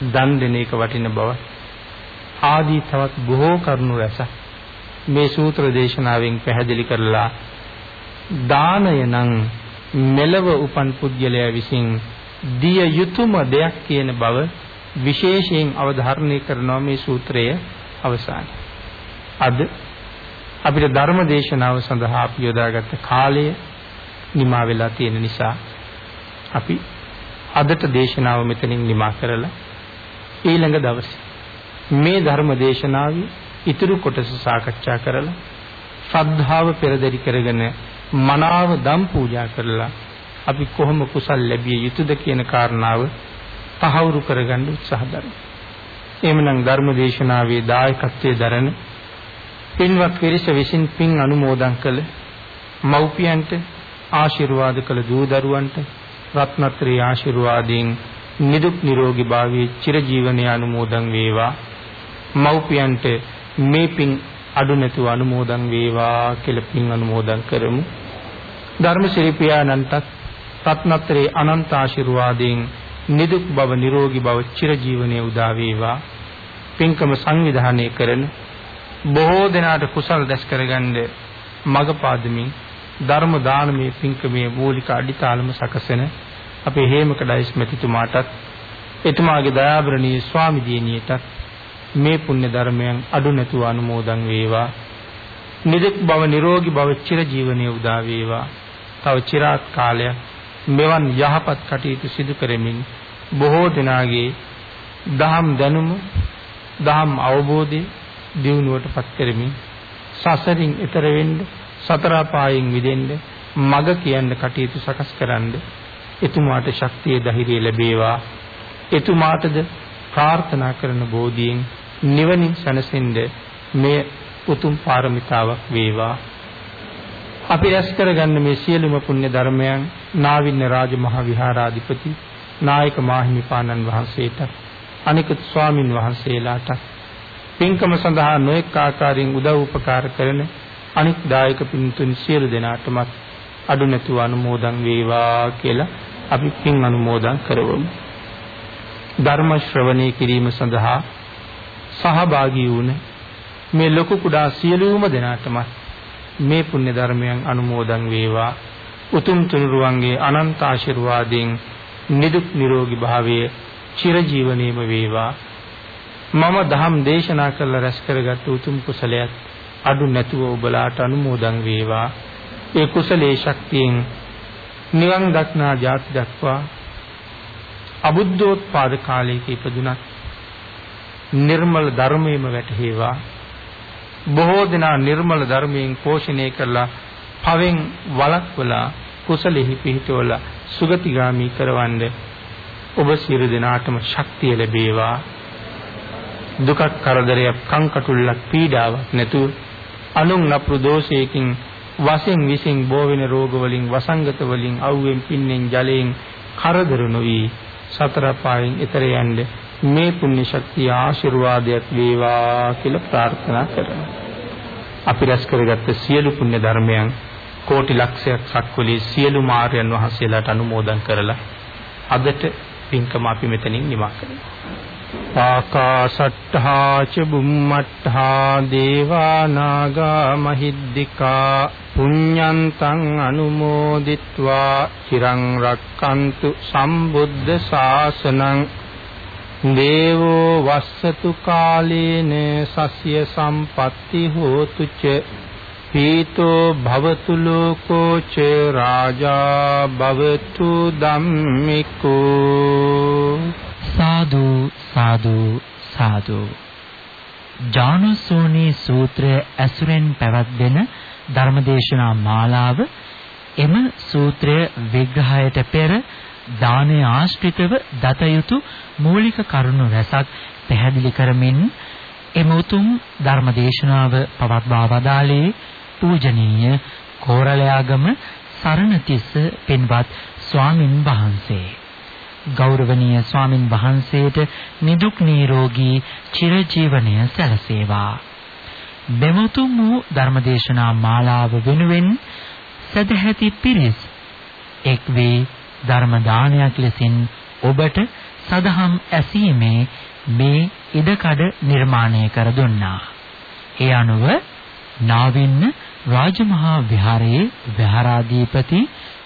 දන් දෙන එක වටින බවත් ආදී තවත් බොහෝ කරුණු රැසක් මේ සූත්‍ර දේශනාවෙන් පැහැදිලි කරලා දානය නම් මෙලව උපන් පුද්ගලයා විසින් දිය යුතුයම දෙයක් කියන බව විශේෂයෙන් අවධාරණය කරනවා මේ සූත්‍රයේ අවසානයේ. අද අපිට ධර්ම දේශනාව සඳහා අපි යොදාගත්ත කාලය නිමා වෙලා තියෙන නිසා අපි අදට දේශනාව මෙතනින් නිමා කරලා ඊළඟ දවසේ මේ ධර්ම දේශනාවේ ඉතුරු කොටස සාකච්ඡා කරලා ශ්‍රද්ධාව පෙරදරි කරගෙන මනාව දම් පූජා කරලා අපි කොහොම කුසල් ලැබිය යුතුද කියන කාරණාව තහවුරු කරගන්න උත්සාහ දරමු. එhmenan ධර්ම දේශනාවේ දායකත්වයේ දරන පින්වත් පිරිස විසින් පින් අනුමෝදන් කළ මව්පියන්ට ආශිර්වාද කළ දූ දරුවන්ට රත්නත්‍රී ආශිර්වාදයෙන් නිදුක් නිරෝගී භාවයේ චිරජීවනයේ අනුමෝදන් වේවා මව්පියන්ට මේ පින් අඩු නැතුව අනුමෝදන් වේවා කියලා පින් අනුමෝදන් කරමු. ධර්මශ්‍රී පියාණන්ටත් රත්නත්‍රේ අනන්ත ආශිර්වාදයෙන් නිදුක් බව නිරෝගී බව චිරජීවනයේ උදා වේවා. පින්කම සංවිධානය කරන බොහෝ දෙනාට කුසල් දැස් කරගන්න මඟ පාදමින් ධර්ම දානමේ පින්කමේ මූලික අඩිතාලම සකසන අපේ හේමකඩයිස් මෙතිතුමාටත් එතුමාගේ දයාබරණීය ස්වාමි දිනියටත් මේ පුණ්‍ය ධර්මයන් අඩු නැතුව අනුමෝදන් වේවා. නිදුක් බව නිරෝගී බව චිර ජීවනයේ උදා වේවා. තව চিරාත් කාලයක් මෙවන් යහපත් කටයුතු සිදු කරමින් බොහෝ දෙනාගේ දහම් දැනුම දහම් අවබෝධය දියුණුවටපත් කරමින් සසරින් එතර වෙන්න සතර පායෙන් මිදෙන්න මග කියන්න කටයුතු සකස් කරන්න එතුමාට ශක්තිය ධෛර්යය ලැබේවා එතුමාටද ප්‍රාර්ථනා කරන බෝධියෙන් නිවනින් සැනසෙන්න මේ උතුම් පාරමිතාවක් වේවා. අපි රැස් කරගන්න මේ සියලුම පුණ්‍ය ධර්මයන් නාවින්න රාජමහා විහාරාධිපති නායක මාහිමිපාණන් වහන්සේට අනිකුත් ස්වාමින් වහන්සේලාට පින්කම සඳහා නොඑක ආකාරයෙන් උදව් උපකාර කරන අනික් දායක පින්තුන් සියලු දෙනාටමත් අඩු නැතුව අනුමෝදන් වේවා කියලා අපි පින් අනුමෝදන් කරවමු. ධර්ම ශ්‍රවණය කිරීම සඳහා සහභාගී වුණ මේ ලොකු කුඩා සියලුම දෙනාටම මේ පුණ්‍ය ධර්මයන් අනුමෝදන් වේවා. උතුම් තුනුරුවන්ගේ අනන්ත ආශිර්වාදයෙන් නිදුක් නිරෝගී භාවයේ චිරජීවනයේම වේවා. මම දහම් දේශනා කළ රැස් කරගත් උතුම් කුසලයක් අඩු නැතුව ඔබලාට අනුමෝදන් වේවා. ඒ කුසලයේ ශක්තියෙන් නිවන් දක්නා ජාති දක්වා අබුද්ධෝත්පාද කාලයක ඉපදුනත් නිර්මල ධර්මයෙන්ම වැටහේවා. බොහෝ දෙනා නිර්මල ධර්මයෙන් පෝෂණය කරලා පවෙන් වළක්වලා කුසලෙහි පිහිටවලා සුගතිගාමි කරවන්න ඔබ සියලු දෙනාටම ශක්තිය ලැබේවා. දුකක් කරදරයක් කංකටුල්ලක් පීඩාවක් නැතුව අනුන් නපුරු දෝෂයකින් වසෙන් විසින් බෝ වෙන රෝග වලින් වසංගත වලින් අවුවෙන් පින්නෙන් ජලයෙන් කරදර නොවි සතර පායෙන් ඈතර යන්නේ මේ පුණ්‍ය ශක්තිය ආශිර්වාදයක් වේවා කියලා ප්‍රාර්ථනා කරනවා. අපි රැස් කරගත්ත සියලු පුණ්‍ය ධර්මයන් කෝටි ලක්ෂයක් සක්වලේ සියලු මාර්යන් වහන්සේලාට අනුමෝදන් කරලා අදට පින්කම අපි මෙතනින් නිමා කරනවා. ආකාශට්ඨා ච බුම්මට්ඨා දේවා නාග මහිද්దికා පුඤ්ඤන්තං අනුමෝදිත්වා චිරං රක්칸තු සම්බුද්ධ ශාසනං දේවෝ වස්සතු කාලේන සස්ය සම්පatti හෝතු ච පීතෝ භවතු ලෝකෝ ච රාජා භවතු ධම්මිකෝ සාදු සාදු සාදු. ජානුසෝනී සූත්‍රය ඇසුරෙන් පැවැත්වෙන ධර්මදේශනා මාලාව එම සූත්‍රය විග්‍රහයට පෙර දානය ආශ්‍රිතව දත යුතු මූලික කරුණු රැසක් පැහැදිලි කරමින් එම උතුම් ධර්මදේශනාව පවත්වා වදාළේ පූජනීය කෝරළයාගම සරණතිස්ස පින්වත් ස්වාමින් වහන්සේ. ගෞරවනීය ස්වාමින් වහන්සේට නිදුක් නිරෝගී චිරජීවනය සැලසේවා. මෙමුතුම් වූ ධර්මදේශනා මාලාව වෙනුවෙන් සදැහැති පිරිස් එක් වේ ධර්ම දානයක් ලෙසින් ඔබට සදහම් ඇසීමේ මේ ඉඩකඩ නිර්මාණය කර දුන්නා. ඒ අනුව නාවින්න රාජමහා විහාරයේ විහාරාධිපති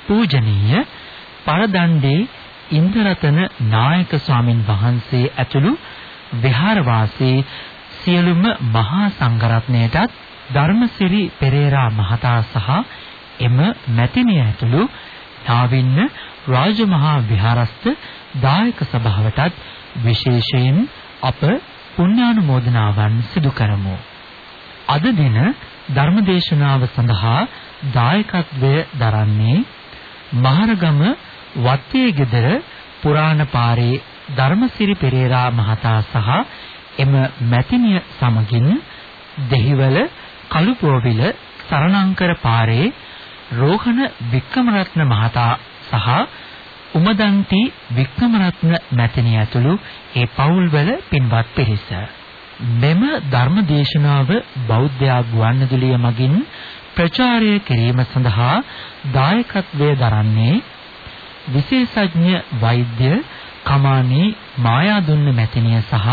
පූජනීය පරදණ්ඩේ ඉන්දරතන නායක ස්වාමින් වහන්සේ ඇතුළු විහාරවාසී සියලුම මහා සංඝරත්නයටත් ධර්මසිරි පෙරේරා මහතා සහ එම මැතිණිය ඇතුළු නාවින්න රාජමහා විහාරස්ත දායක සභාවටත් විශේෂයෙන් අප පුණ්‍යානුමෝදනාවන් සිදු කරමු. අද දින ධර්මදේශනාව සඳහා දායකත්වය දරන්නේ මහරගම වත්තේ ගෙදර පුරාණ පාරේ ධර්මසිරි පෙරේරා මහතා සහ එම මැතිණිය සමගින් දෙහිවල කළුපෝවිල සරණංකර පාරේ රෝහණ වික්‍රමරත්න මහතා සහ උමදන්ති වික්‍රමරත්න මැතිණිය ඇතුළු ඒ පවුල්වල පින්වත් පිරිස. මෙම ධර්ම දේශනාව බෞද්ධ ගුවන්විදුලිය මගින් ප්‍රචාරය කිරීම සඳහා දායකත්වයේ දරන්නේ විශේෂඥ වෛද්‍ය කමානී මායාදුන්න මැතිණිය සහ